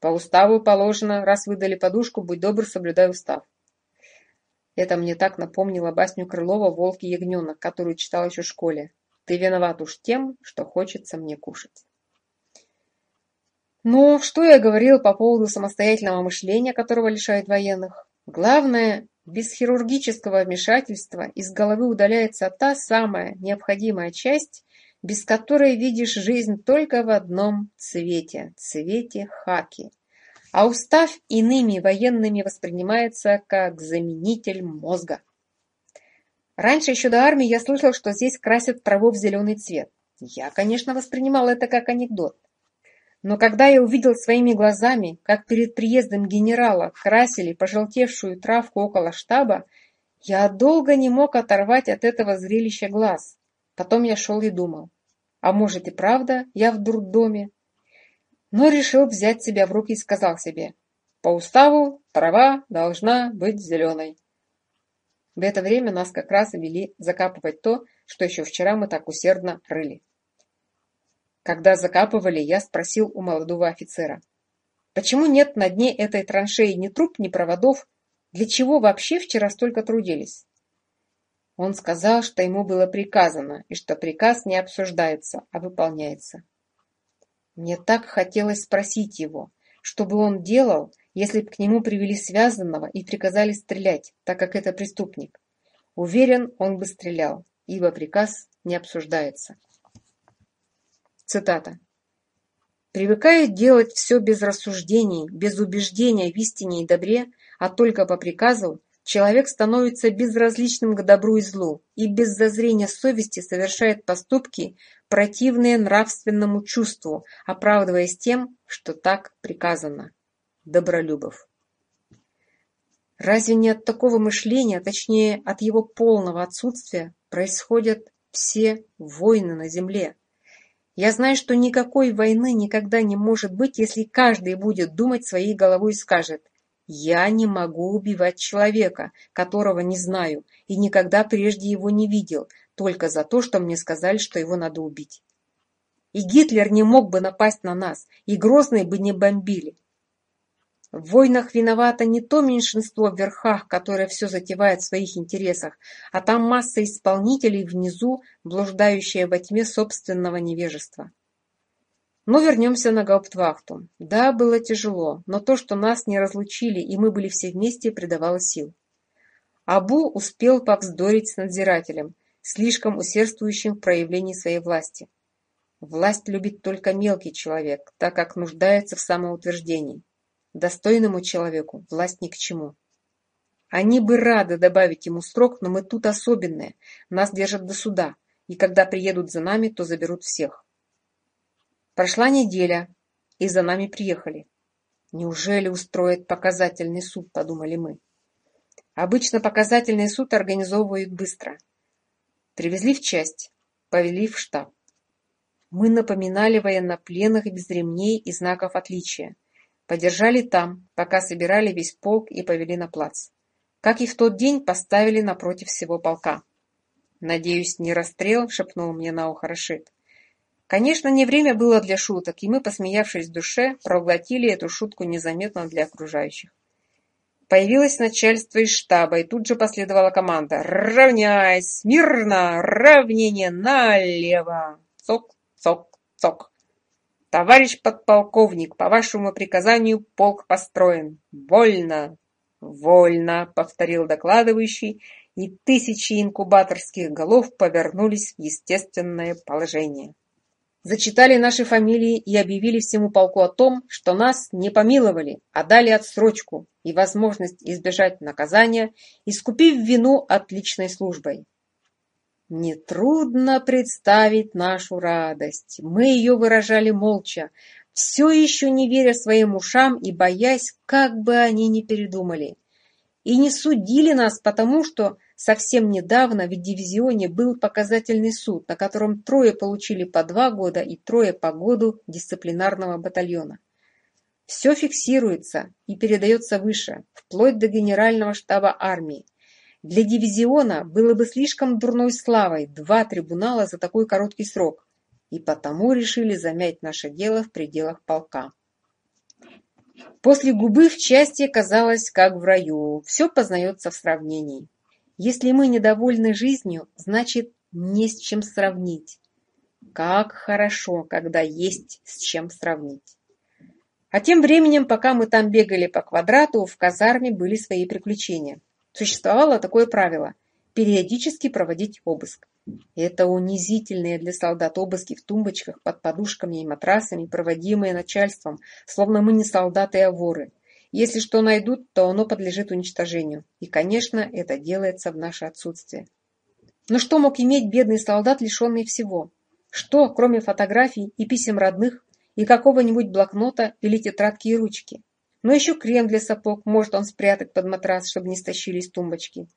По уставу положено, раз выдали подушку, будь добр, соблюдай устав. Это мне так напомнило басню Крылова «Волк и ягненок», которую читал еще в школе. Ты виноват уж тем, что хочется мне кушать. Ну, что я говорил по поводу самостоятельного мышления, которого лишают военных? Главное, без хирургического вмешательства из головы удаляется та самая необходимая часть, без которой видишь жизнь только в одном цвете – цвете хаки. А устав иными военными воспринимается как заменитель мозга. Раньше еще до армии я слышал, что здесь красят траву в зеленый цвет. Я, конечно, воспринимал это как анекдот. Но когда я увидел своими глазами, как перед приездом генерала красили пожелтевшую травку около штаба, я долго не мог оторвать от этого зрелища глаз. Потом я шел и думал, а может и правда я в дурдоме? Но решил взять себя в руки и сказал себе, по уставу трава должна быть зеленой. В это время нас как раз и вели закапывать то, что еще вчера мы так усердно рыли. Когда закапывали, я спросил у молодого офицера, почему нет на дне этой траншеи ни труб, ни проводов, для чего вообще вчера столько трудились? Он сказал, что ему было приказано, и что приказ не обсуждается, а выполняется. Мне так хотелось спросить его, что бы он делал, если бы к нему привели связанного и приказали стрелять, так как это преступник. Уверен, он бы стрелял, ибо приказ не обсуждается. Цитата. Привыкая делать все без рассуждений, без убеждения в истине и добре, а только по приказу, Человек становится безразличным к добру и злу и без зазрения совести совершает поступки, противные нравственному чувству, оправдываясь тем, что так приказано. Добролюбов. Разве не от такого мышления, точнее от его полного отсутствия, происходят все войны на земле? Я знаю, что никакой войны никогда не может быть, если каждый будет думать своей головой и скажет – я не могу убивать человека, которого не знаю и никогда прежде его не видел, только за то, что мне сказали, что его надо убить. И Гитлер не мог бы напасть на нас, и грозные бы не бомбили. В войнах виновато не то меньшинство в верхах, которое все затевает в своих интересах, а там масса исполнителей внизу, блуждающая во тьме собственного невежества. Но вернемся на гауптвахту. Да, было тяжело, но то, что нас не разлучили и мы были все вместе, придавало сил. Абу успел повздорить с надзирателем, слишком усердствующим в проявлении своей власти. Власть любит только мелкий человек, так как нуждается в самоутверждении. Достойному человеку власть ни к чему. Они бы рады добавить ему срок, но мы тут особенные. Нас держат до суда, и когда приедут за нами, то заберут всех. Прошла неделя, и за нами приехали. Неужели устроят показательный суд, подумали мы. Обычно показательный суд организовывают быстро. Привезли в часть, повели в штаб. Мы напоминали военнопленных без ремней и знаков отличия. Подержали там, пока собирали весь полк и повели на плац. Как и в тот день, поставили напротив всего полка. «Надеюсь, не расстрел?» — шепнул мне на ухо Рашид. Конечно, не время было для шуток, и мы, посмеявшись в душе, проглотили эту шутку незаметно для окружающих. Появилось начальство из штаба, и тут же последовала команда «Равняй! Смирно! Равнение налево!» Цок, цок, цок. «Товарищ подполковник, по вашему приказанию полк построен. Вольно!» «Вольно!» — повторил докладывающий, и тысячи инкубаторских голов повернулись в естественное положение зачитали наши фамилии и объявили всему полку о том, что нас не помиловали, а дали отсрочку и возможность избежать наказания, искупив вину отличной службой. Нетрудно представить нашу радость. Мы ее выражали молча, все еще не веря своим ушам и боясь, как бы они ни передумали. И не судили нас потому, что Совсем недавно в дивизионе был показательный суд, на котором трое получили по два года и трое по году дисциплинарного батальона. Все фиксируется и передается выше, вплоть до Генерального штаба армии. Для дивизиона было бы слишком дурной славой два трибунала за такой короткий срок, и потому решили замять наше дело в пределах полка. После губы в части казалось, как в раю, все познается в сравнении. Если мы недовольны жизнью, значит, не с чем сравнить. Как хорошо, когда есть с чем сравнить. А тем временем, пока мы там бегали по квадрату, в казарме были свои приключения. Существовало такое правило – периодически проводить обыск. Это унизительные для солдат обыски в тумбочках, под подушками и матрасами, проводимые начальством, словно мы не солдаты, а воры – если что найдут, то оно подлежит уничтожению. И, конечно, это делается в наше отсутствие. Но что мог иметь бедный солдат, лишенный всего? Что, кроме фотографий и писем родных, и какого-нибудь блокнота или тетрадки и ручки? Но еще крем для сапог может он спрятать под матрас, чтобы не стащились тумбочки.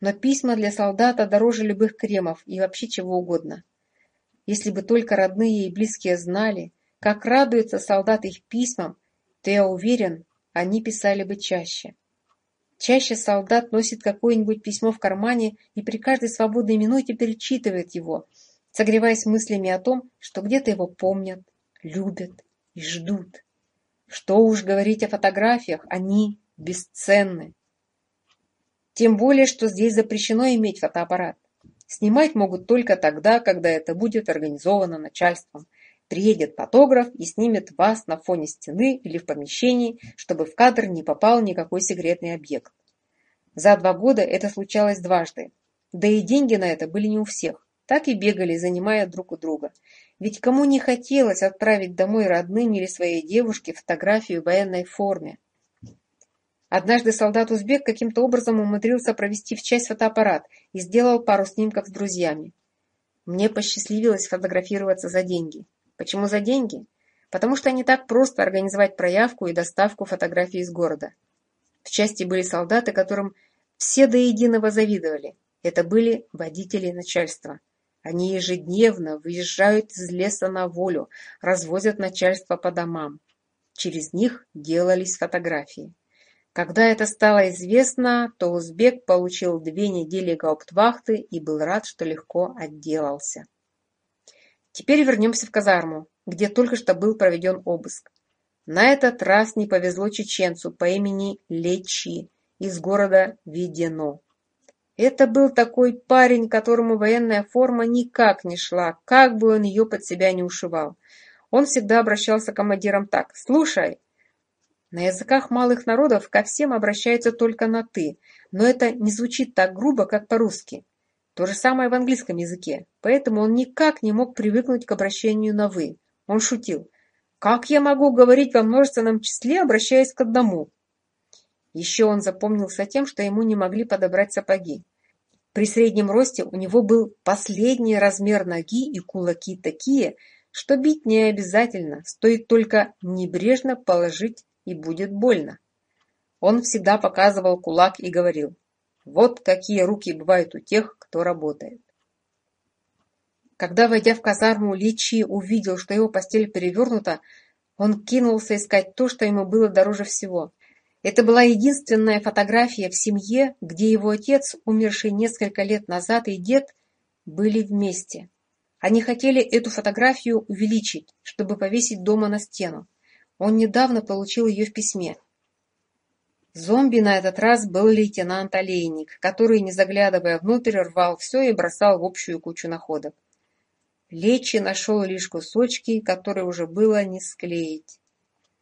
Но письма для солдата дороже любых кремов и вообще чего угодно. Если бы только родные и близкие знали, как радуется солдат их письмам, то я уверен, они писали бы чаще. Чаще солдат носит какое-нибудь письмо в кармане и при каждой свободной минуте перечитывает его, согреваясь мыслями о том, что где-то его помнят, любят и ждут. Что уж говорить о фотографиях, они бесценны. Тем более, что здесь запрещено иметь фотоаппарат. Снимать могут только тогда, когда это будет организовано начальством – Приедет фотограф и снимет вас на фоне стены или в помещении, чтобы в кадр не попал никакой секретный объект. За два года это случалось дважды. Да и деньги на это были не у всех. Так и бегали, занимая друг у друга. Ведь кому не хотелось отправить домой родным или своей девушке фотографию в военной форме? Однажды солдат-узбек каким-то образом умудрился провести в часть фотоаппарат и сделал пару снимков с друзьями. Мне посчастливилось фотографироваться за деньги. Почему за деньги? Потому что не так просто организовать проявку и доставку фотографий из города. В части были солдаты, которым все до единого завидовали. Это были водители начальства. Они ежедневно выезжают из леса на волю, развозят начальство по домам. Через них делались фотографии. Когда это стало известно, то узбек получил две недели гауптвахты и был рад, что легко отделался. Теперь вернемся в казарму, где только что был проведен обыск. На этот раз не повезло чеченцу по имени Лечи из города Ведено. Это был такой парень, которому военная форма никак не шла, как бы он ее под себя не ушивал. Он всегда обращался к командирам так «Слушай!» На языках малых народов ко всем обращаются только на «ты», но это не звучит так грубо, как по-русски. То же самое в английском языке. Поэтому он никак не мог привыкнуть к обращению на «вы». Он шутил. «Как я могу говорить во множественном числе, обращаясь к одному?» Еще он запомнился тем, что ему не могли подобрать сапоги. При среднем росте у него был последний размер ноги и кулаки такие, что бить не обязательно, стоит только небрежно положить и будет больно. Он всегда показывал кулак и говорил, вот какие руки бывают у тех, кто работает. Когда, войдя в казарму, Личи увидел, что его постель перевернута, он кинулся искать то, что ему было дороже всего. Это была единственная фотография в семье, где его отец, умерший несколько лет назад, и дед были вместе. Они хотели эту фотографию увеличить, чтобы повесить дома на стену. Он недавно получил ее в письме. Зомби на этот раз был лейтенант Олейник, который, не заглядывая внутрь, рвал все и бросал в общую кучу находок. Лечи нашел лишь кусочки, которые уже было не склеить.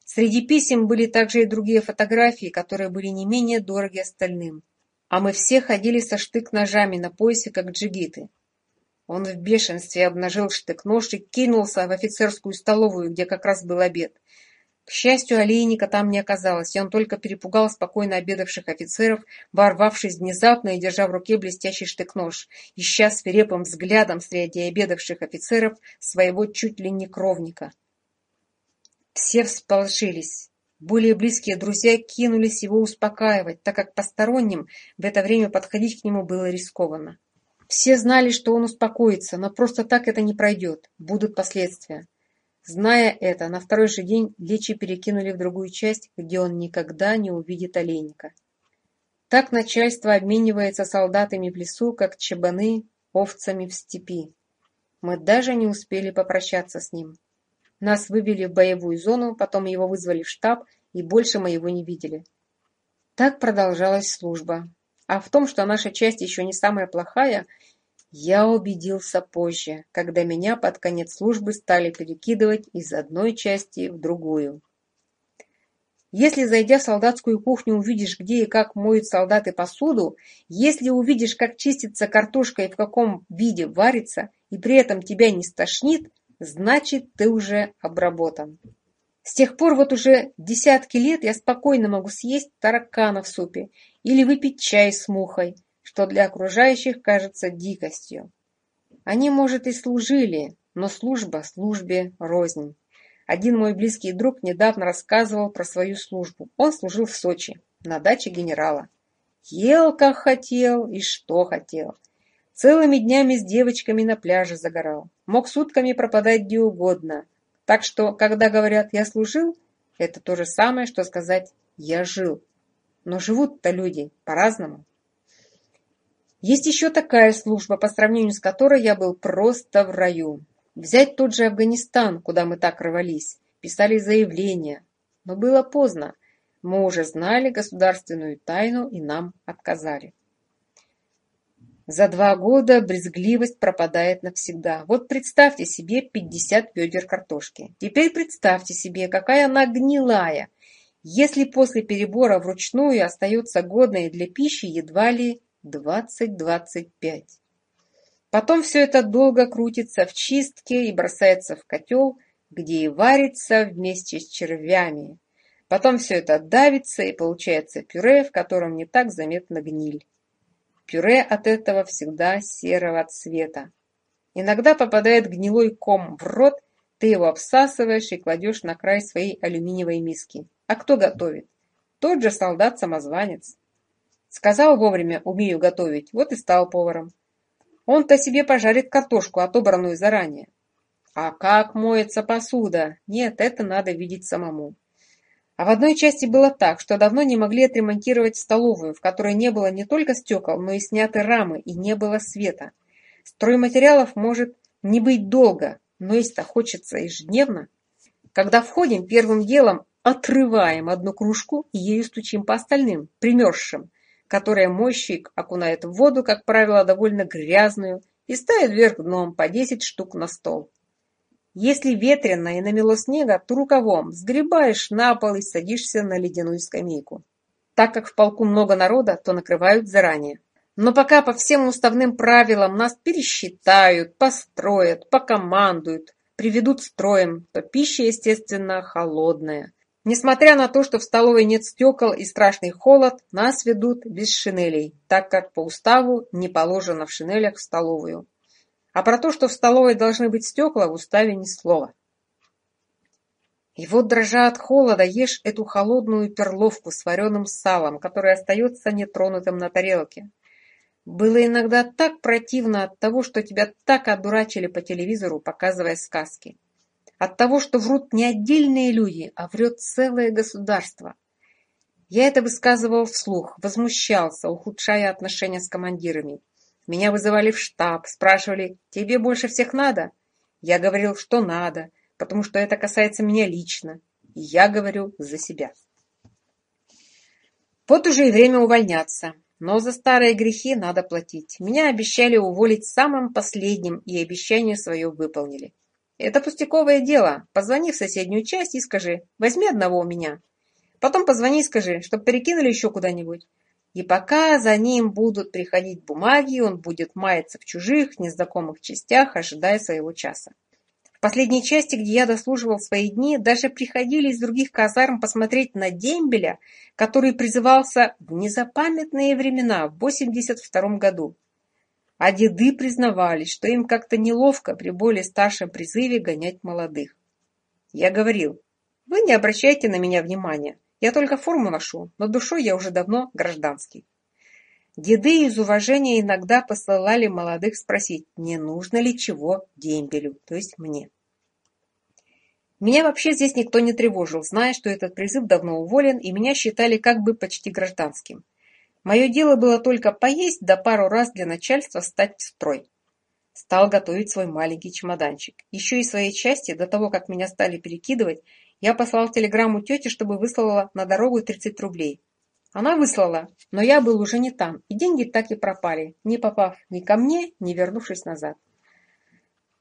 Среди писем были также и другие фотографии, которые были не менее дороги остальным. А мы все ходили со штык-ножами на поясе, как джигиты. Он в бешенстве обнажил штык-нож и кинулся в офицерскую столовую, где как раз был обед. К счастью, Олейника там не оказалось, и он только перепугал спокойно обедавших офицеров, ворвавшись внезапно и держа в руке блестящий штык-нож, ища свирепым взглядом среди обедавших офицеров своего чуть ли не кровника. Все всполошились. Более близкие друзья кинулись его успокаивать, так как посторонним в это время подходить к нему было рискованно. Все знали, что он успокоится, но просто так это не пройдет, будут последствия. Зная это, на второй же день Личи перекинули в другую часть, где он никогда не увидит олейника. Так начальство обменивается солдатами в лесу, как чабаны овцами в степи. Мы даже не успели попрощаться с ним. Нас вывели в боевую зону, потом его вызвали в штаб, и больше мы его не видели. Так продолжалась служба. А в том, что наша часть еще не самая плохая, я убедился позже, когда меня под конец службы стали перекидывать из одной части в другую. Если, зайдя в солдатскую кухню, увидишь, где и как моют солдаты посуду, если увидишь, как чистится картошка и в каком виде варится, и при этом тебя не стошнит, значит, ты уже обработан. С тех пор вот уже десятки лет я спокойно могу съесть таракана в супе или выпить чай с мухой – что для окружающих кажется дикостью. Они, может, и служили, но служба службе рознь. Один мой близкий друг недавно рассказывал про свою службу. Он служил в Сочи, на даче генерала. Ел, как хотел и что хотел. Целыми днями с девочками на пляже загорал. Мог сутками пропадать где угодно. Так что, когда говорят «я служил», это то же самое, что сказать «я жил». Но живут-то люди по-разному. Есть еще такая служба, по сравнению с которой я был просто в раю. Взять тот же Афганистан, куда мы так рвались, писали заявления. Но было поздно. Мы уже знали государственную тайну и нам отказали. За два года брезгливость пропадает навсегда. Вот представьте себе 50 ведер картошки. Теперь представьте себе, какая она гнилая. Если после перебора вручную остается годной для пищи едва ли двадцать двадцать пять. Потом все это долго крутится в чистке и бросается в котел, где и варится вместе с червями. Потом все это давится и получается пюре, в котором не так заметно гниль. Пюре от этого всегда серого цвета. Иногда попадает гнилой ком в рот, ты его обсасываешь и кладешь на край своей алюминиевой миски. А кто готовит? Тот же солдат-самозванец. Сказала вовремя, умею готовить, вот и стал поваром. Он-то себе пожарит картошку, а отобранную заранее. А как моется посуда? Нет, это надо видеть самому. А в одной части было так, что давно не могли отремонтировать столовую, в которой не было не только стекол, но и сняты рамы, и не было света. Стройматериалов может не быть долго, но если-то хочется ежедневно. Когда входим, первым делом отрываем одну кружку и ею стучим по остальным, примерзшим, которые мойщик окунает в воду, как правило, довольно грязную, и ставит вверх дном по 10 штук на стол. Если ветрено и намело снега, то рукавом сгребаешь на пол и садишься на ледяную скамейку. Так как в полку много народа, то накрывают заранее. Но пока по всем уставным правилам нас пересчитают, построят, покомандуют, приведут строем, то пища, естественно, холодная. Несмотря на то, что в столовой нет стекол и страшный холод, нас ведут без шинелей, так как по уставу не положено в шинелях в столовую. А про то, что в столовой должны быть стекла, в уставе ни слова. И вот, дрожа от холода, ешь эту холодную перловку с вареным салом, который остается нетронутым на тарелке. Было иногда так противно от того, что тебя так одурачили по телевизору, показывая сказки. От того, что врут не отдельные люди, а врет целое государство. Я это высказывал вслух, возмущался, ухудшая отношения с командирами. Меня вызывали в штаб, спрашивали, тебе больше всех надо? Я говорил, что надо, потому что это касается меня лично. И я говорю за себя. Вот уже и время увольняться. Но за старые грехи надо платить. Меня обещали уволить самым последним, и обещание свое выполнили. Это пустяковое дело. Позвони в соседнюю часть и скажи, возьми одного у меня. Потом позвони и скажи, чтобы перекинули еще куда-нибудь. И пока за ним будут приходить бумаги, он будет маяться в чужих, незнакомых частях, ожидая своего часа. В последней части, где я дослуживал свои дни, даже приходили из других казарм посмотреть на дембеля, который призывался в незапамятные времена, в 82 году, а деды признавались, что им как-то неловко при более старшем призыве гонять молодых. Я говорил, вы не обращайте на меня внимания, я только форму ношу, но душой я уже давно гражданский. Деды из уважения иногда посылали молодых спросить, не нужно ли чего дембелю, то есть мне. Меня вообще здесь никто не тревожил, зная, что этот призыв давно уволен, и меня считали как бы почти гражданским. Мое дело было только поесть да пару раз для начальства стать в строй. Стал готовить свой маленький чемоданчик. Еще и своей части, до того, как меня стали перекидывать, я послал телеграмму тете, чтобы выслала на дорогу 30 рублей. Она выслала, но я был уже не там, и деньги так и пропали, не попав ни ко мне, ни вернувшись назад.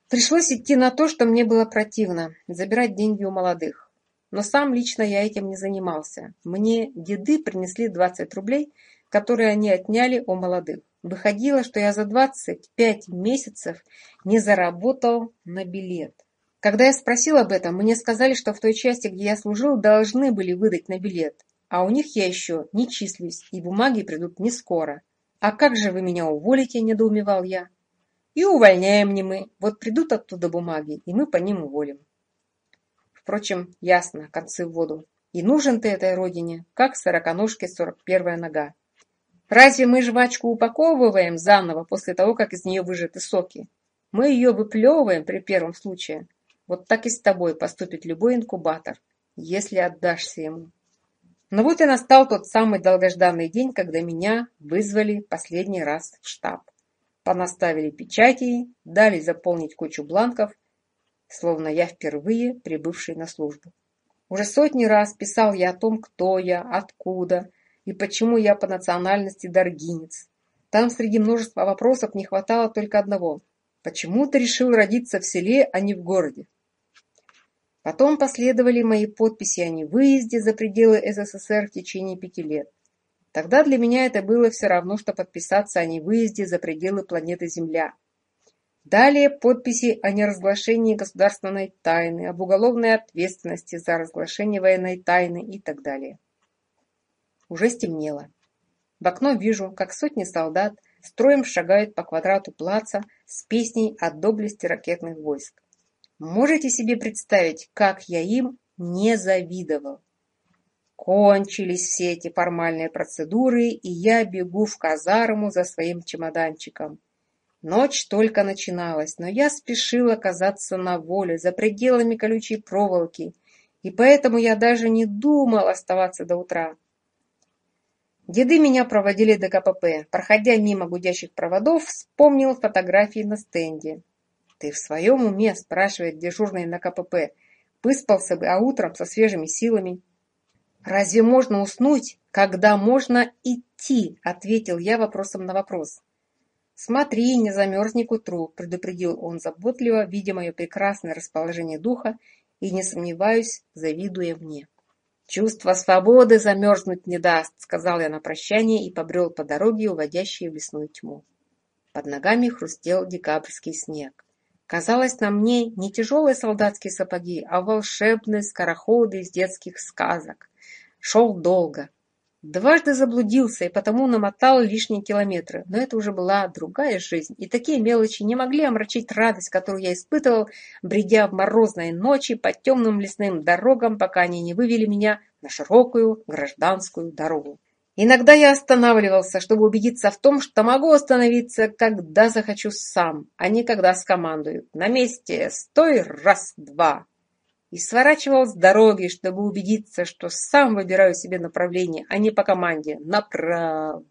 Пришлось идти на то, что мне было противно, забирать деньги у молодых. Но сам лично я этим не занимался. Мне деды принесли 20 рублей – которые они отняли у молодых. Выходило, что я за 25 месяцев не заработал на билет. Когда я спросил об этом, мне сказали, что в той части, где я служил, должны были выдать на билет, а у них я еще не числюсь, и бумаги придут не скоро. «А как же вы меня уволите?» – недоумевал я. «И увольняем не мы. Вот придут оттуда бумаги, и мы по ним уволим». Впрочем, ясно, концы в воду. И нужен ты этой родине, как сороконожке сорок первая нога. Разве мы жвачку упаковываем заново после того, как из нее выжаты соки? Мы ее выплевываем при первом случае. Вот так и с тобой поступит любой инкубатор, если отдашься ему. Но вот и настал тот самый долгожданный день, когда меня вызвали последний раз в штаб. Понаставили печати, дали заполнить кучу бланков, словно я впервые прибывший на службу. Уже сотни раз писал я о том, кто я, откуда, и почему я по национальности даргинец. Там среди множества вопросов не хватало только одного. Почему ты решил родиться в селе, а не в городе? Потом последовали мои подписи о невыезде за пределы СССР в течение пяти лет. Тогда для меня это было все равно, что подписаться о невыезде за пределы планеты Земля. Далее подписи о неразглашении государственной тайны, об уголовной ответственности за разглашение военной тайны и так далее. Уже стемнело. В окно вижу, как сотни солдат строем шагают по квадрату плаца с песней о доблести ракетных войск. Можете себе представить, как я им не завидовал. Кончились все эти формальные процедуры, и я бегу в казарму за своим чемоданчиком. Ночь только начиналась, но я спешил оказаться на воле, за пределами колючей проволоки, и поэтому я даже не думал оставаться до утра. Деды меня проводили до КПП. Проходя мимо гудящих проводов, вспомнил фотографии на стенде. «Ты в своем уме?» – спрашивает дежурный на КПП. «Выспался бы, а утром со свежими силами». «Разве можно уснуть, когда можно идти?» – ответил я вопросом на вопрос. «Смотри, не замерзни к утру», – предупредил он заботливо, видя мое прекрасное расположение духа и, не сомневаюсь, завидуя мне. Чувство свободы замерзнуть не даст, — сказал я на прощание и побрел по дороге, уводящей в лесную тьму. Под ногами хрустел декабрьский снег. Казалось на мне не тяжелые солдатские сапоги, а волшебные скороходы из детских сказок. Шел долго. Дважды заблудился и потому намотал лишние километры. Но это уже была другая жизнь, и такие мелочи не могли омрачить радость, которую я испытывал, бредя в морозные ночи по темным лесным дорогам, пока они не вывели меня на широкую гражданскую дорогу. Иногда я останавливался, чтобы убедиться в том, что могу остановиться, когда захочу сам, а не когда скомандуют. На месте стой, раз, два и сворачивал с дороги, чтобы убедиться, что сам выбираю себе направление, а не по команде «направо».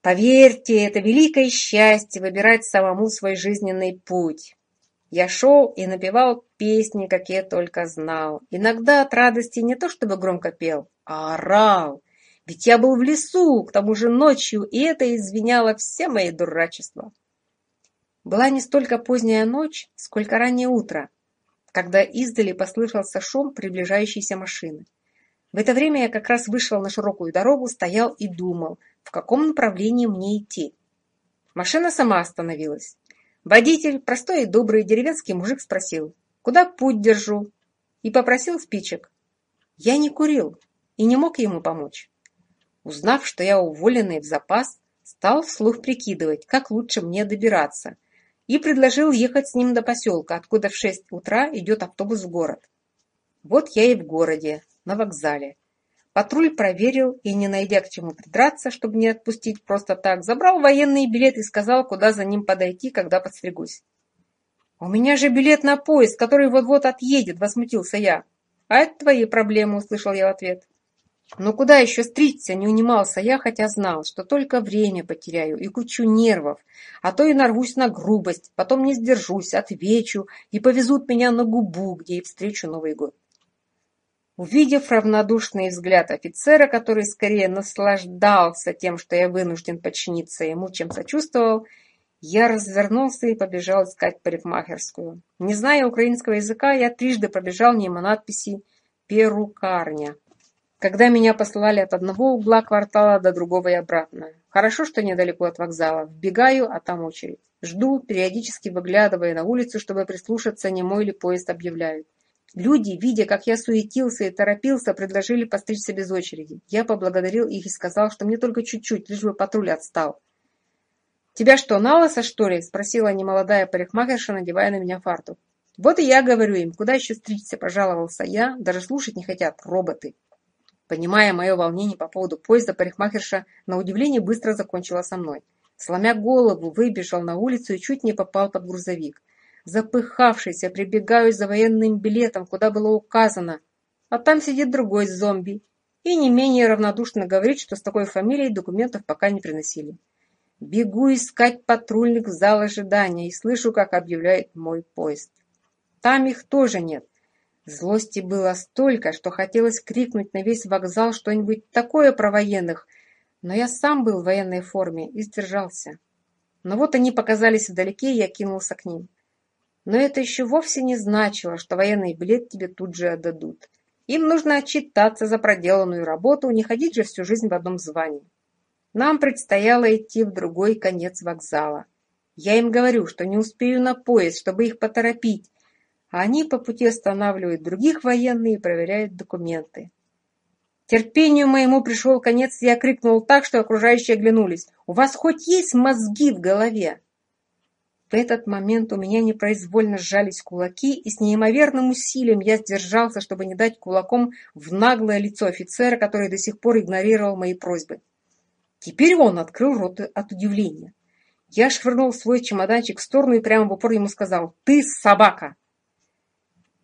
Поверьте, это великое счастье выбирать самому свой жизненный путь. Я шел и напевал песни, какие только знал. Иногда от радости не то чтобы громко пел, а орал. Ведь я был в лесу, к тому же ночью, и это извиняло все мои дурачества. Была не столько поздняя ночь, сколько раннее утро когда издали послышался шум приближающейся машины. В это время я как раз вышел на широкую дорогу, стоял и думал, в каком направлении мне идти. Машина сама остановилась. Водитель, простой и добрый деревенский мужик, спросил, куда путь держу, и попросил спичек. Я не курил и не мог ему помочь. Узнав, что я уволенный в запас, стал вслух прикидывать, как лучше мне добираться, и предложил ехать с ним до поселка, откуда в шесть утра идет автобус в город. Вот я и в городе, на вокзале. Патруль проверил и, не найдя к чему придраться, чтобы не отпустить просто так, забрал военный билет и сказал, куда за ним подойти, когда подстригусь. «У меня же билет на поезд, который вот-вот отъедет», — возмутился я. «А это твои проблемы», — услышал я в ответ. Но куда еще стричься, не унимался я, хотя знал, что только время потеряю и кучу нервов, а то и нарвусь на грубость, потом не сдержусь, отвечу и повезут меня на губу, где и встречу Новый год. Увидев равнодушный взгляд офицера, который скорее наслаждался тем, что я вынужден подчиниться ему, чем сочувствовал, я развернулся и побежал искать парикмахерскую. Не зная украинского языка, я трижды пробежал мимо надписи «Перукарня» когда меня посылали от одного угла квартала до другого и обратно. Хорошо, что недалеко от вокзала. Вбегаю, а там очередь. Жду, периодически выглядывая на улицу, чтобы прислушаться, не мой ли поезд объявляют. Люди, видя, как я суетился и торопился, предложили постричься без очереди. Я поблагодарил их и сказал, что мне только чуть-чуть, лишь бы патруль отстал. «Тебя что, налоса, что ли?» – спросила немолодая парикмахерша, надевая на меня фартук. «Вот и я говорю им, куда еще стричься?» – пожаловался я. «Даже слушать не хотят, роботы!» Понимая мое волнение по поводу поезда, парикмахерша на удивление быстро закончила со мной. Сломя голову, выбежал на улицу и чуть не попал под грузовик. Запыхавшийся, прибегаю за военным билетом, куда было указано. А там сидит другой зомби. И не менее равнодушно говорит, что с такой фамилией документов пока не приносили. Бегу искать патрульник в зал ожидания и слышу, как объявляет мой поезд. Там их тоже нет. Злости было столько, что хотелось крикнуть на весь вокзал что-нибудь такое про военных, но я сам был в военной форме и сдержался. Но вот они показались вдалеке, и я кинулся к ним. Но это еще вовсе не значило, что военный билет тебе тут же отдадут. Им нужно отчитаться за проделанную работу, не ходить же всю жизнь в одном звании. Нам предстояло идти в другой конец вокзала. Я им говорю, что не успею на поезд, чтобы их поторопить, а Они по пути останавливают других военные и проверяют документы. Терпению моему пришел конец, и я крикнул так, что окружающие оглянулись. «У вас хоть есть мозги в голове?» В этот момент у меня непроизвольно сжались кулаки, и с неимоверным усилием я сдержался, чтобы не дать кулаком в наглое лицо офицера, который до сих пор игнорировал мои просьбы. Теперь он открыл рот от удивления. Я швырнул свой чемоданчик в сторону и прямо в упор ему сказал «Ты собака!»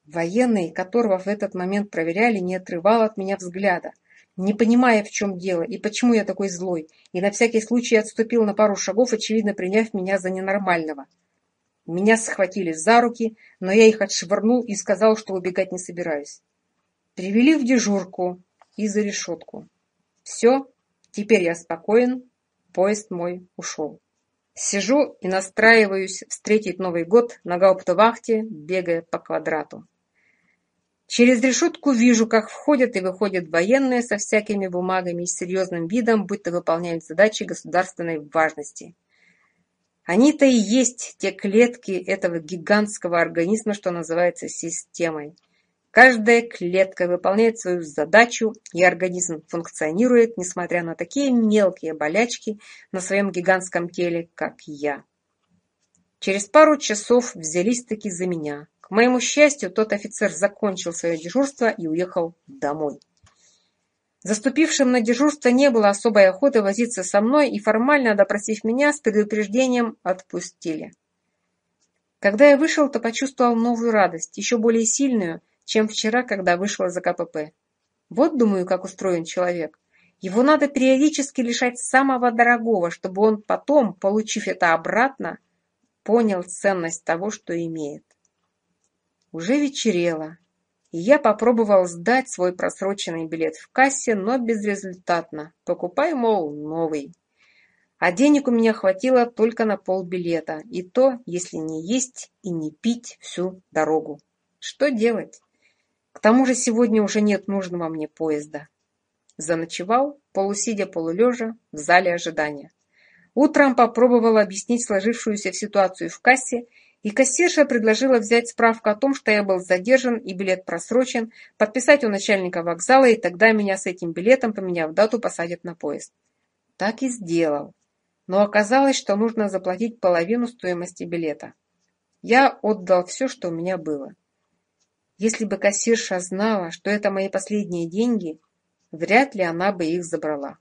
Военный, которого в этот момент проверяли, не отрывал от меня взгляда, не понимая, в чем дело и почему я такой злой, и на всякий случай отступил на пару шагов, очевидно приняв меня за ненормального. Меня схватили за руки, но я их отшвырнул и сказал, что убегать не собираюсь. Привели в дежурку и за решетку. Все, теперь я спокоен, поезд мой ушел. Сижу и настраиваюсь встретить Новый год на гауптвахте, бегая по квадрату. Через решетку вижу, как входят и выходят военные со всякими бумагами и серьезным видом, будто выполняют задачи государственной важности. Они-то и есть те клетки этого гигантского организма, что называется системой. Каждая клетка выполняет свою задачу, и организм функционирует, несмотря на такие мелкие болячки на своем гигантском теле, как я. Через пару часов взялись-таки за меня. К моему счастью, тот офицер закончил свое дежурство и уехал домой. Заступившим на дежурство не было особой охоты возиться со мной, и формально допросив меня, с предупреждением отпустили. Когда я вышел, то почувствовал новую радость, еще более сильную – чем вчера, когда вышла за КПП. Вот, думаю, как устроен человек. Его надо периодически лишать самого дорогого, чтобы он потом, получив это обратно, понял ценность того, что имеет. Уже вечерело, и я попробовал сдать свой просроченный билет в кассе, но безрезультатно. Покупай, мол, новый. А денег у меня хватило только на полбилета, и то, если не есть и не пить всю дорогу. Что делать? К тому же сегодня уже нет нужного мне поезда. Заночевал, полусидя полулежа, в зале ожидания. Утром попробовал объяснить сложившуюся ситуацию в кассе, и кассирша предложила взять справку о том, что я был задержан и билет просрочен, подписать у начальника вокзала, и тогда меня с этим билетом, поменяв дату, посадят на поезд. Так и сделал. Но оказалось, что нужно заплатить половину стоимости билета. Я отдал все, что у меня было. Если бы кассирша знала, что это мои последние деньги, вряд ли она бы их забрала.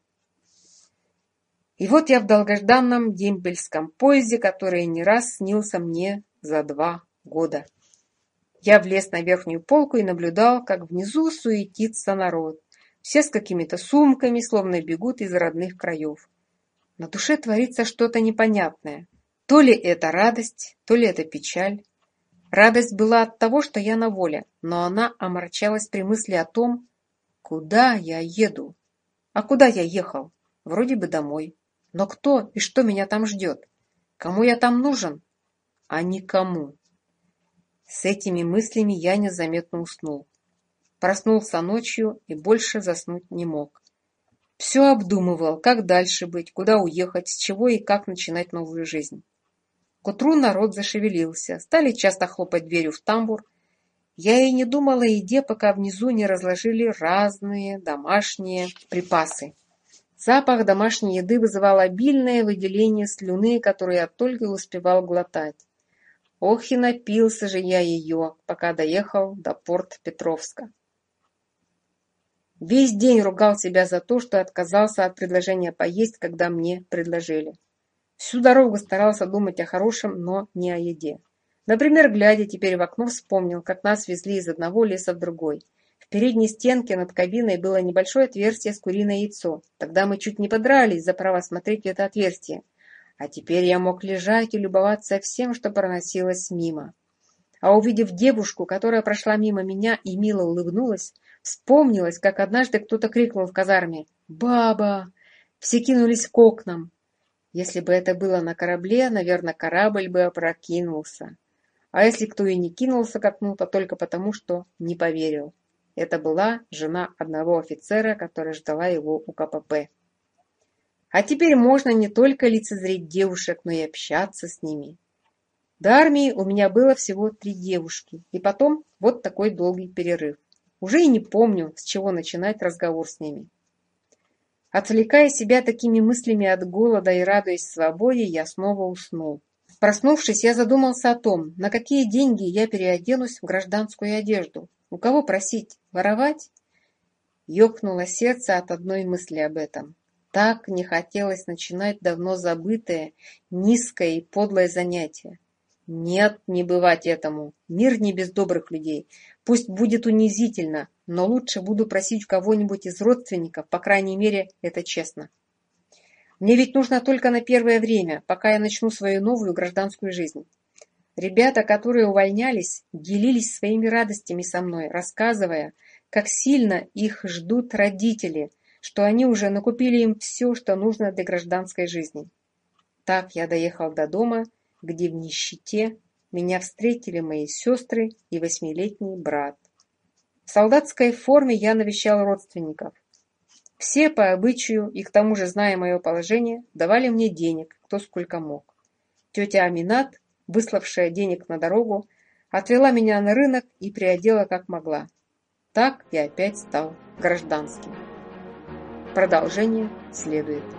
И вот я в долгожданном дембельском поезде, который не раз снился мне за два года. Я влез на верхнюю полку и наблюдал, как внизу суетится народ. Все с какими-то сумками, словно бегут из родных краев. На душе творится что-то непонятное. То ли это радость, то ли это печаль. Радость была от того, что я на воле, но она омрачалась при мысли о том, куда я еду. А куда я ехал? Вроде бы домой. Но кто и что меня там ждет? Кому я там нужен? А никому. С этими мыслями я незаметно уснул. Проснулся ночью и больше заснуть не мог. Все обдумывал, как дальше быть, куда уехать, с чего и как начинать новую жизнь. К утру народ зашевелился, стали часто хлопать дверью в тамбур. Я и не думала о еде, пока внизу не разложили разные домашние припасы. Запах домашней еды вызывал обильное выделение слюны, которую я только успевал глотать. Ох и напился же я ее, пока доехал до порт Петровска. Весь день ругал себя за то, что отказался от предложения поесть, когда мне предложили. Всю дорогу старался думать о хорошем, но не о еде. Например, глядя теперь в окно, вспомнил, как нас везли из одного леса в другой. В передней стенке над кабиной было небольшое отверстие с куриное яйцо. Тогда мы чуть не подрались за право смотреть в это отверстие. А теперь я мог лежать и любоваться всем, что проносилось мимо. А увидев девушку, которая прошла мимо меня и мило улыбнулась, вспомнилось, как однажды кто-то крикнул в казарме «Баба!». Все кинулись к окнам. Если бы это было на корабле, наверное, корабль бы опрокинулся. А если кто и не кинулся к окну, то только потому, что не поверил. Это была жена одного офицера, которая ждала его у КПП. А теперь можно не только лицезреть девушек, но и общаться с ними. До армии у меня было всего три девушки, и потом вот такой долгий перерыв. Уже и не помню, с чего начинать разговор с ними. Отвлекая себя такими мыслями от голода и радуясь свободе, я снова уснул. Проснувшись, я задумался о том, на какие деньги я переоденусь в гражданскую одежду. У кого просить? Воровать? Ёкнуло сердце от одной мысли об этом. Так не хотелось начинать давно забытое, низкое и подлое занятие. Нет, не бывать этому. Мир не без добрых людей. Пусть будет унизительно, но лучше буду просить кого-нибудь из родственников, по крайней мере, это честно. Мне ведь нужно только на первое время, пока я начну свою новую гражданскую жизнь. Ребята, которые увольнялись, делились своими радостями со мной, рассказывая, как сильно их ждут родители, что они уже накупили им все, что нужно для гражданской жизни. Так я доехал до дома, где в нищете меня встретили мои сестры и восьмилетний брат солдатской форме я навещал родственников. Все по обычаю и к тому же, зная мое положение, давали мне денег, кто сколько мог. Тетя Аминат, выславшая денег на дорогу, отвела меня на рынок и приодела как могла. Так я опять стал гражданским. Продолжение следует.